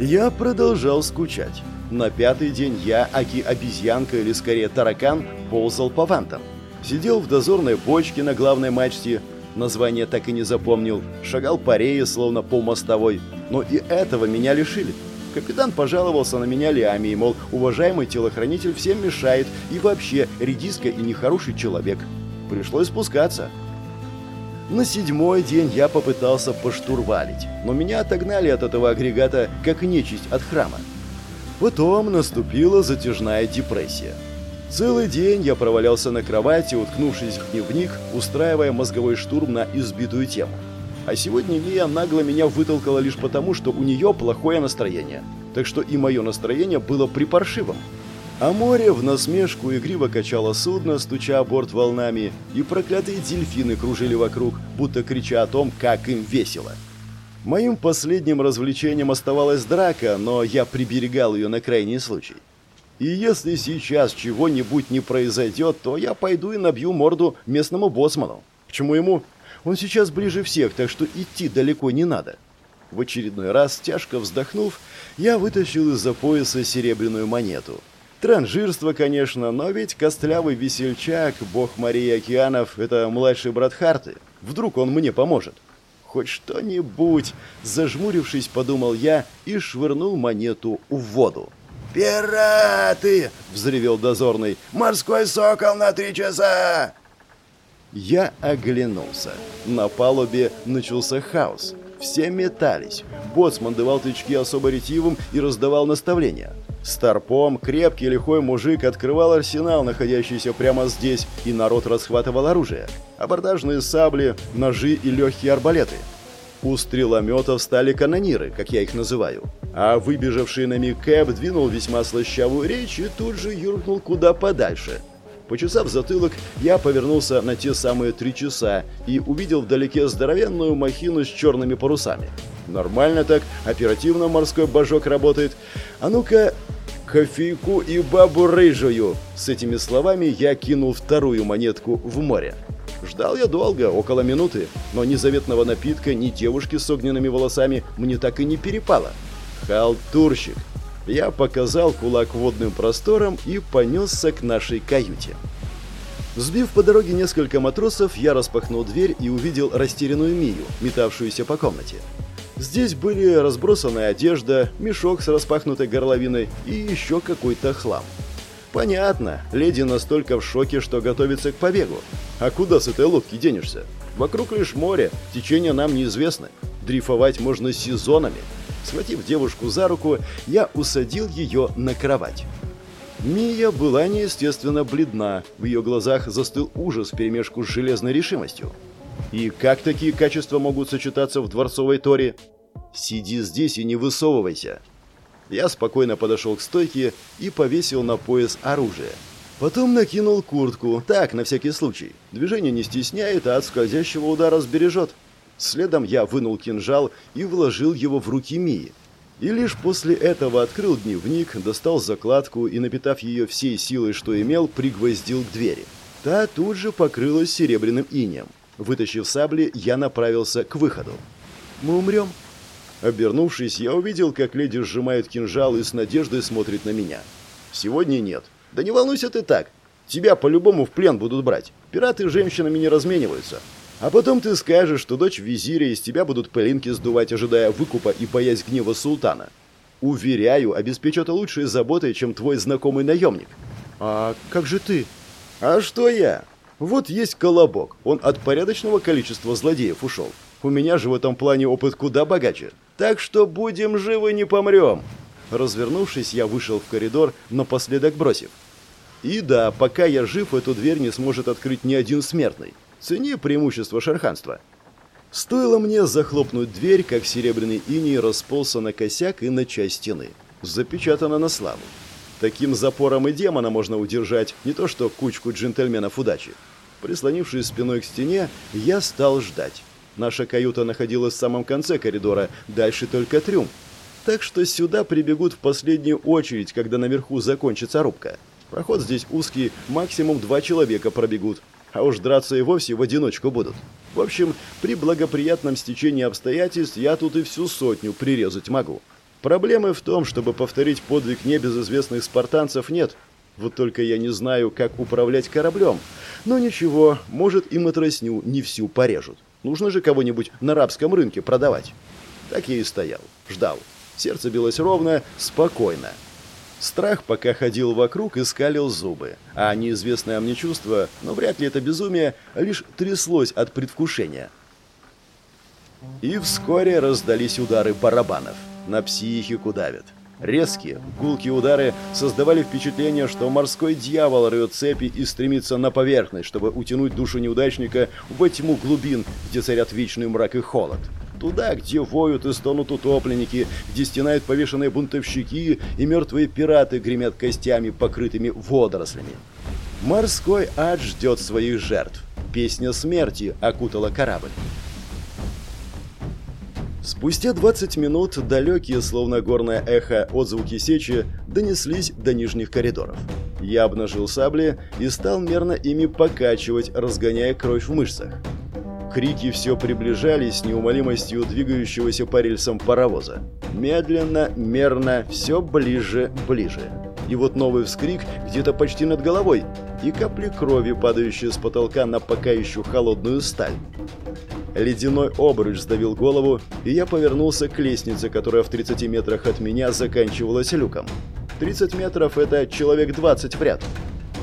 A: Я продолжал скучать. На пятый день я, аки-обезьянка или скорее таракан, ползал по вантам. Сидел в дозорной бочке на главной мачте, название так и не запомнил, шагал по рее, словно по мостовой, но и этого меня лишили. Капитан пожаловался на меня Лиаме, мол, уважаемый телохранитель всем мешает и вообще редиска и нехороший человек. Пришлось спускаться. На седьмой день я попытался поштурвалить, но меня отогнали от этого агрегата, как нечисть от храма. Потом наступила затяжная депрессия. Целый день я провалялся на кровати, уткнувшись в дневник, устраивая мозговой штурм на избитую тему. А сегодня Мия нагло меня вытолкала лишь потому, что у нее плохое настроение. Так что и мое настроение было припаршивым. А море в насмешку игриво качало судно, стуча о борт волнами, и проклятые дельфины кружили вокруг, будто крича о том, как им весело. Моим последним развлечением оставалась драка, но я приберегал ее на крайний случай. И если сейчас чего-нибудь не произойдет, то я пойду и набью морду местному боссману. Почему ему? Он сейчас ближе всех, так что идти далеко не надо. В очередной раз, тяжко вздохнув, я вытащил из-за пояса серебряную монету – Транжирство, конечно, но ведь костлявый весельчак, бог морей и океанов, это младший брат Харты. Вдруг он мне поможет. Хоть что-нибудь, зажмурившись, подумал я и швырнул монету в воду.
B: «Пираты!» — взревел дозорный. «Морской сокол на три часа!»
A: Я оглянулся. На палубе начался хаос. Все метались. Боцман давал тычки особо ретивым и раздавал наставления. Старпом, крепкий лихой мужик, открывал арсенал, находящийся прямо здесь, и народ расхватывал оружие. Абордажные сабли, ножи и легкие арбалеты. У стрелометов стали канониры, как я их называю. А выбежавший на миг Кэп двинул весьма слащавую речь и тут же юркнул куда подальше. Почесав затылок, я повернулся на те самые три часа и увидел вдалеке здоровенную махину с черными парусами. Нормально так, оперативно морской божок работает. А ну-ка, кофейку и бабу рыжую!» С этими словами я кинул вторую монетку в море. Ждал я долго, около минуты, но ни заветного напитка, ни девушки с огненными волосами мне так и не перепало. Халтурщик. Я показал кулак водным просторам и понесся к нашей каюте. Сбив по дороге несколько матросов, я распахнул дверь и увидел растерянную Мию, метавшуюся по комнате. Здесь были разбросанная одежда, мешок с распахнутой горловиной и еще какой-то хлам. Понятно, леди настолько в шоке, что готовится к побегу. А куда с этой лодки денешься? Вокруг лишь море, течение нам неизвестно. Дрейфовать можно сезонами. Схватив девушку за руку, я усадил ее на кровать. Мия была неестественно бледна, в ее глазах застыл ужас вперемешку с железной решимостью. И как такие качества могут сочетаться в дворцовой торе? Сиди здесь и не высовывайся. Я спокойно подошел к стойке и повесил на пояс оружие. Потом накинул куртку, так, на всякий случай. Движение не стесняет, а от скользящего удара сбережет. Следом я вынул кинжал и вложил его в руки Мии. И лишь после этого открыл дневник, достал закладку и, напитав ее всей силой, что имел, пригвоздил к двери. Та тут же покрылась серебряным инем. Вытащив сабли, я направился к выходу. «Мы умрем?» Обернувшись, я увидел, как леди сжимает кинжал и с надеждой смотрит на меня. «Сегодня нет. Да не волнуйся ты так. Тебя по-любому в плен будут брать. Пираты женщинами не размениваются. А потом ты скажешь, что дочь визиря из тебя будут пылинки сдувать, ожидая выкупа и боясь гнева султана. Уверяю, обеспечу это лучшей заботой, чем твой знакомый наемник». «А как же ты?» «А что я? Вот есть колобок, он от порядочного количества злодеев ушел. У меня же в этом плане опыт куда богаче. Так что будем живы, не помрем. Развернувшись, я вышел в коридор, напоследок бросив. И да, пока я жив, эту дверь не сможет открыть ни один смертный. Цени преимущество шарханства. Стоило мне захлопнуть дверь, как серебряный иней расползся на косяк и на часть стены. Запечатано на славу. Таким запором и демона можно удержать, не то что кучку джентльменов удачи. Прислонившись спиной к стене, я стал ждать. Наша каюта находилась в самом конце коридора, дальше только трюм. Так что сюда прибегут в последнюю очередь, когда наверху закончится рубка. Проход здесь узкий, максимум два человека пробегут, а уж драться и вовсе в одиночку будут. В общем, при благоприятном стечении обстоятельств я тут и всю сотню прирезать могу. Проблемы в том, чтобы повторить подвиг небезызвестных спартанцев нет. Вот только я не знаю, как управлять кораблем. Но ничего, может и матросню не всю порежут. Нужно же кого-нибудь на рабском рынке продавать. Так я и стоял, ждал. Сердце билось ровно, спокойно. Страх пока ходил вокруг и скалил зубы, а неизвестное мне чувство, но вряд ли это безумие, лишь тряслось от предвкушения. И вскоре раздались удары барабанов. На психику давят. Резкие, гулкие удары создавали впечатление, что морской дьявол рвет цепи и стремится на поверхность, чтобы утянуть душу неудачника во тьму глубин, где царят вечный мрак и холод. Туда, где воют и стонут утопленники, где стенают повешенные бунтовщики и мертвые пираты гремят костями, покрытыми водорослями. Морской ад ждет своих жертв. Песня смерти окутала корабль. Спустя 20 минут далекие, словно горное эхо, отзвуки сечи донеслись до нижних коридоров. Я обнажил сабли и стал мерно ими покачивать, разгоняя кровь в мышцах. Крики все приближались с неумолимостью двигающегося по рельсам паровоза. Медленно, мерно, все ближе, ближе. И вот новый вскрик где-то почти над головой, и капли крови, падающие с потолка на пока еще холодную сталь. Ледяной обруч сдавил голову, и я повернулся к лестнице, которая в 30 метрах от меня заканчивалась люком. 30 метров — это человек 20 в ряд.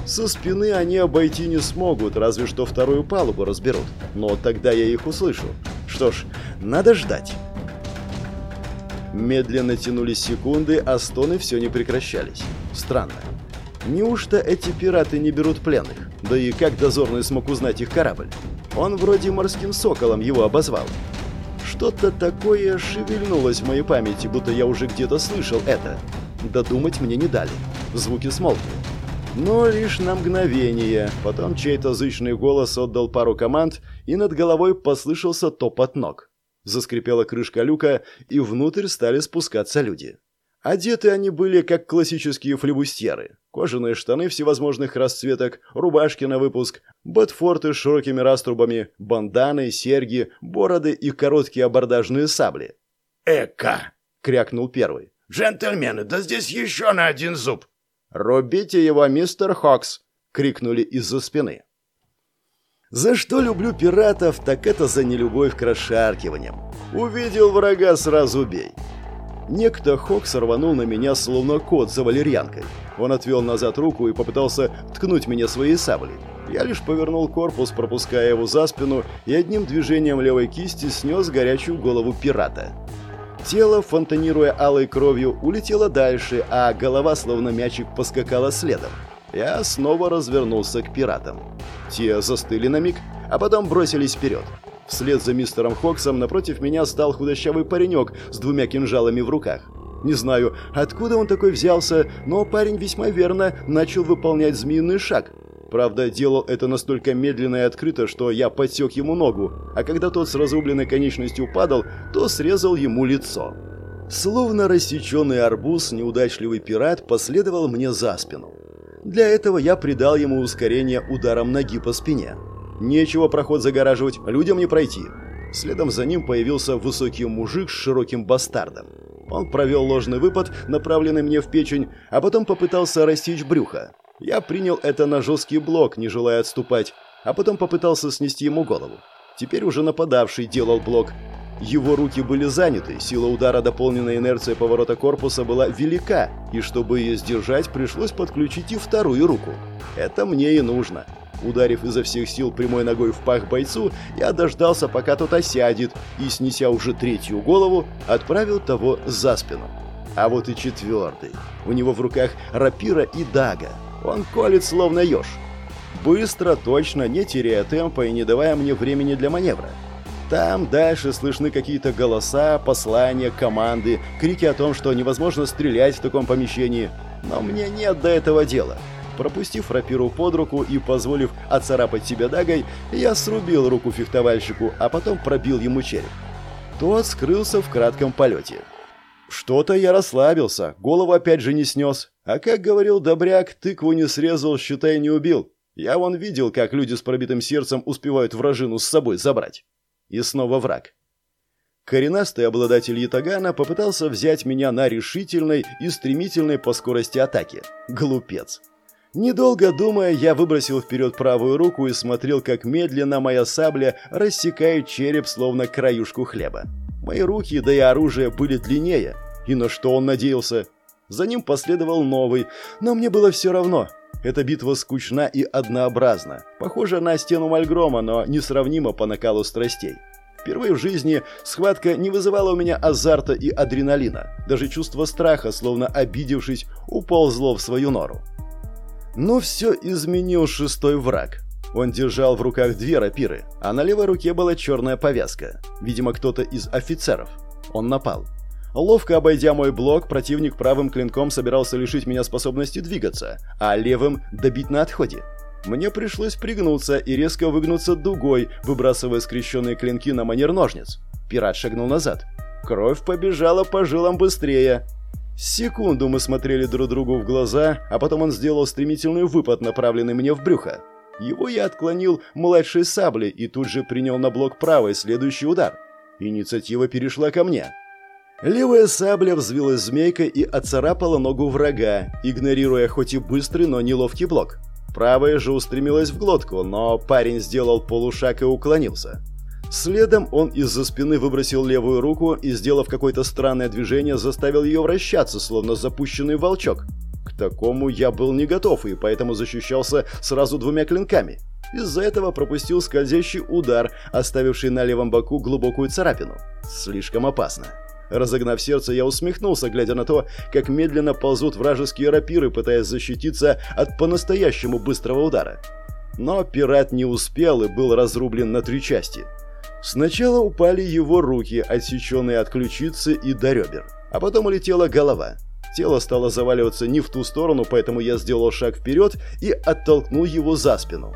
A: Со спины они обойти не смогут, разве что вторую палубу разберут. Но тогда я их услышу. Что ж, надо ждать. Медленно тянулись секунды, а стоны все не прекращались. Странно. Неужто эти пираты не берут пленных? Да и как дозорный смог узнать их корабль? Он вроде морским соколом его обозвал. Что-то такое шевельнулось в моей памяти, будто я уже где-то слышал это. Додумать мне не дали. Звуки смолкли. Но лишь на мгновение. Потом чей-то зычный голос отдал пару команд, и над головой послышался топот ног. Заскрипела крышка люка, и внутрь стали спускаться люди. Одеты они были как классические флебустьеры. Кожаные штаны всевозможных расцветок, рубашки на выпуск, ботфорты с широкими раструбами, банданы, серьги, бороды и короткие абордажные сабли.
B: «Эка!»
A: — крякнул первый.
B: «Джентльмены, да здесь еще на один зуб!»
A: «Рубите его, мистер Хокс!» — крикнули из-за спины. За что люблю пиратов, так это за нелюбовь к расшаркиваниям. Увидел врага, сразу бей. Некто Хок сорванул на меня, словно кот за валерьянкой. Он отвел назад руку и попытался ткнуть меня своей саблей. Я лишь повернул корпус, пропуская его за спину, и одним движением левой кисти снес горячую голову пирата. Тело, фонтанируя алой кровью, улетело дальше, а голова, словно мячик, поскакала следом. Я снова развернулся к пиратам. Те застыли на миг, а потом бросились вперед. Вслед за мистером Хоксом напротив меня стал худощавый паренек с двумя кинжалами в руках. Не знаю, откуда он такой взялся, но парень весьма верно начал выполнять змеиный шаг. Правда, делал это настолько медленно и открыто, что я подсек ему ногу, а когда тот с разрубленной конечностью падал, то срезал ему лицо. Словно рассеченный арбуз, неудачливый пират последовал мне за спину. Для этого я придал ему ускорение ударом ноги по спине. Нечего проход загораживать, людям не пройти. Следом за ним появился высокий мужик с широким бастардом. Он провел ложный выпад, направленный мне в печень, а потом попытался растечь брюхо. Я принял это на жесткий блок, не желая отступать, а потом попытался снести ему голову. Теперь уже нападавший делал блок. Его руки были заняты, сила удара, дополненная инерцией поворота корпуса, была велика, и чтобы ее сдержать, пришлось подключить и вторую руку. Это мне и нужно. Ударив изо всех сил прямой ногой в пах бойцу, я дождался, пока тот осядет, и, снеся уже третью голову, отправил того за спину. А вот и четвертый. У него в руках рапира и дага. Он колет словно еж. Быстро, точно, не теряя темпа и не давая мне времени для маневра. Там дальше слышны какие-то голоса, послания, команды, крики о том, что невозможно стрелять в таком помещении. Но мне нет до этого дела. Пропустив рапиру под руку и позволив отцарапать себя дагой, я срубил руку фехтовальщику, а потом пробил ему череп. Тот скрылся в кратком полете. Что-то я расслабился, голову опять же не снес. А как говорил Добряк, тыкву не срезал, считай, не убил. Я вон видел, как люди с пробитым сердцем успевают вражину с собой забрать. И снова враг. Коренастый обладатель ятагана попытался взять меня на решительной и стремительной по скорости атаки. Глупец. Недолго думая, я выбросил вперед правую руку и смотрел, как медленно моя сабля рассекает череп, словно краюшку хлеба. Мои руки, да и оружие были длиннее. И на что он надеялся? За ним последовал новый, но мне было все равно. Эта битва скучна и однообразна. Похожа на стену Мальгрома, но несравнима по накалу страстей. Впервые в жизни схватка не вызывала у меня азарта и адреналина. Даже чувство страха, словно обидевшись, уползло в свою нору. Но все изменил шестой враг. Он держал в руках две рапиры, а на левой руке была черная повязка. Видимо, кто-то из офицеров. Он напал. Ловко обойдя мой блок, противник правым клинком собирался лишить меня способности двигаться, а левым добить на отходе. Мне пришлось пригнуться и резко выгнуться дугой, выбрасывая скрещенные клинки на манер ножниц. Пират шагнул назад. Кровь побежала по жилам быстрее. Секунду мы смотрели друг другу в глаза, а потом он сделал стремительный выпад, направленный мне в брюхо. Его я отклонил младшей саблей и тут же принял на блок правой следующий удар. Инициатива перешла ко мне. Левая сабля взвилась змейкой и отцарапала ногу врага, игнорируя хоть и быстрый, но неловкий блок. Правая же устремилась в глотку, но парень сделал полушаг и уклонился. Следом он из-за спины выбросил левую руку и, сделав какое-то странное движение, заставил ее вращаться, словно запущенный волчок. К такому я был не готов и поэтому защищался сразу двумя клинками. Из-за этого пропустил скользящий удар, оставивший на левом боку глубокую царапину. Слишком опасно. Разогнав сердце, я усмехнулся, глядя на то, как медленно ползут вражеские рапиры, пытаясь защититься от по-настоящему быстрого удара. Но пират не успел и был разрублен на три части. Сначала упали его руки, отсеченные от ключицы и до ребер, а потом улетела голова. Тело стало заваливаться не в ту сторону, поэтому я сделал шаг вперед и оттолкнул его за спину.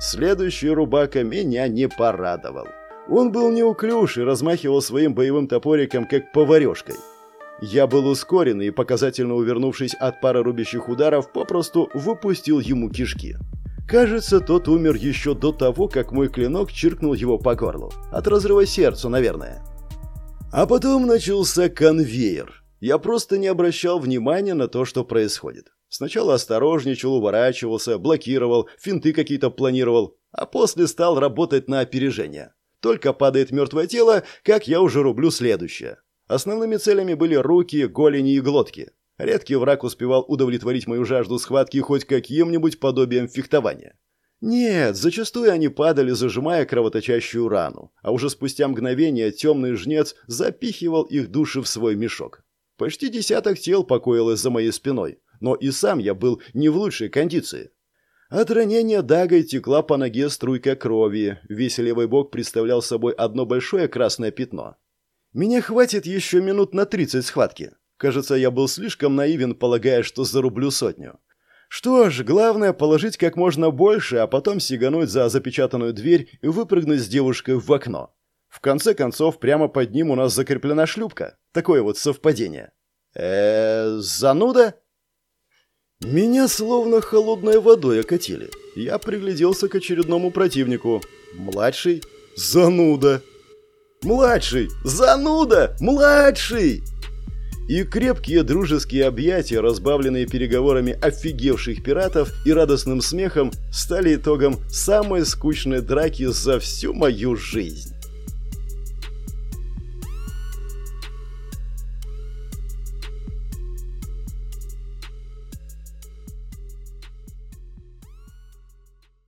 A: Следующий рубака меня не порадовал. Он был неуклюж и размахивал своим боевым топориком, как поварешкой. Я был ускорен и, показательно увернувшись от пары рубящих ударов, попросту выпустил ему кишки. Кажется, тот умер еще до того, как мой клинок чиркнул его по горлу. От разрыва сердца, наверное. А потом начался конвейер. Я просто не обращал внимания на то, что происходит. Сначала осторожничал, уворачивался, блокировал, финты какие-то планировал, а после стал работать на опережение. Только падает мертвое тело, как я уже рублю следующее. Основными целями были руки, голени и глотки. Редкий враг успевал удовлетворить мою жажду схватки хоть каким-нибудь подобием фехтования. Нет, зачастую они падали, зажимая кровоточащую рану, а уже спустя мгновение темный жнец запихивал их души в свой мешок. Почти десяток тел покоилось за моей спиной, но и сам я был не в лучшей кондиции. От ранения дагой текла по ноге струйка крови, весь левый бок представлял собой одно большое красное пятно. Меня хватит еще минут на тридцать схватки. Кажется, я был слишком наивен, полагая, что зарублю сотню. Что ж, главное положить как можно больше, а потом сигануть за запечатанную дверь и выпрыгнуть с девушкой в окно. В конце концов, прямо под ним у нас закреплена шлюпка. Такое вот совпадение. э зануда? Меня словно холодной водой окатили. Я пригляделся к очередному противнику. Младший? Зануда! Младший! Зануда! Младший! И крепкие дружеские объятия, разбавленные переговорами офигевших пиратов и радостным смехом, стали итогом самой скучной драки за всю мою жизнь.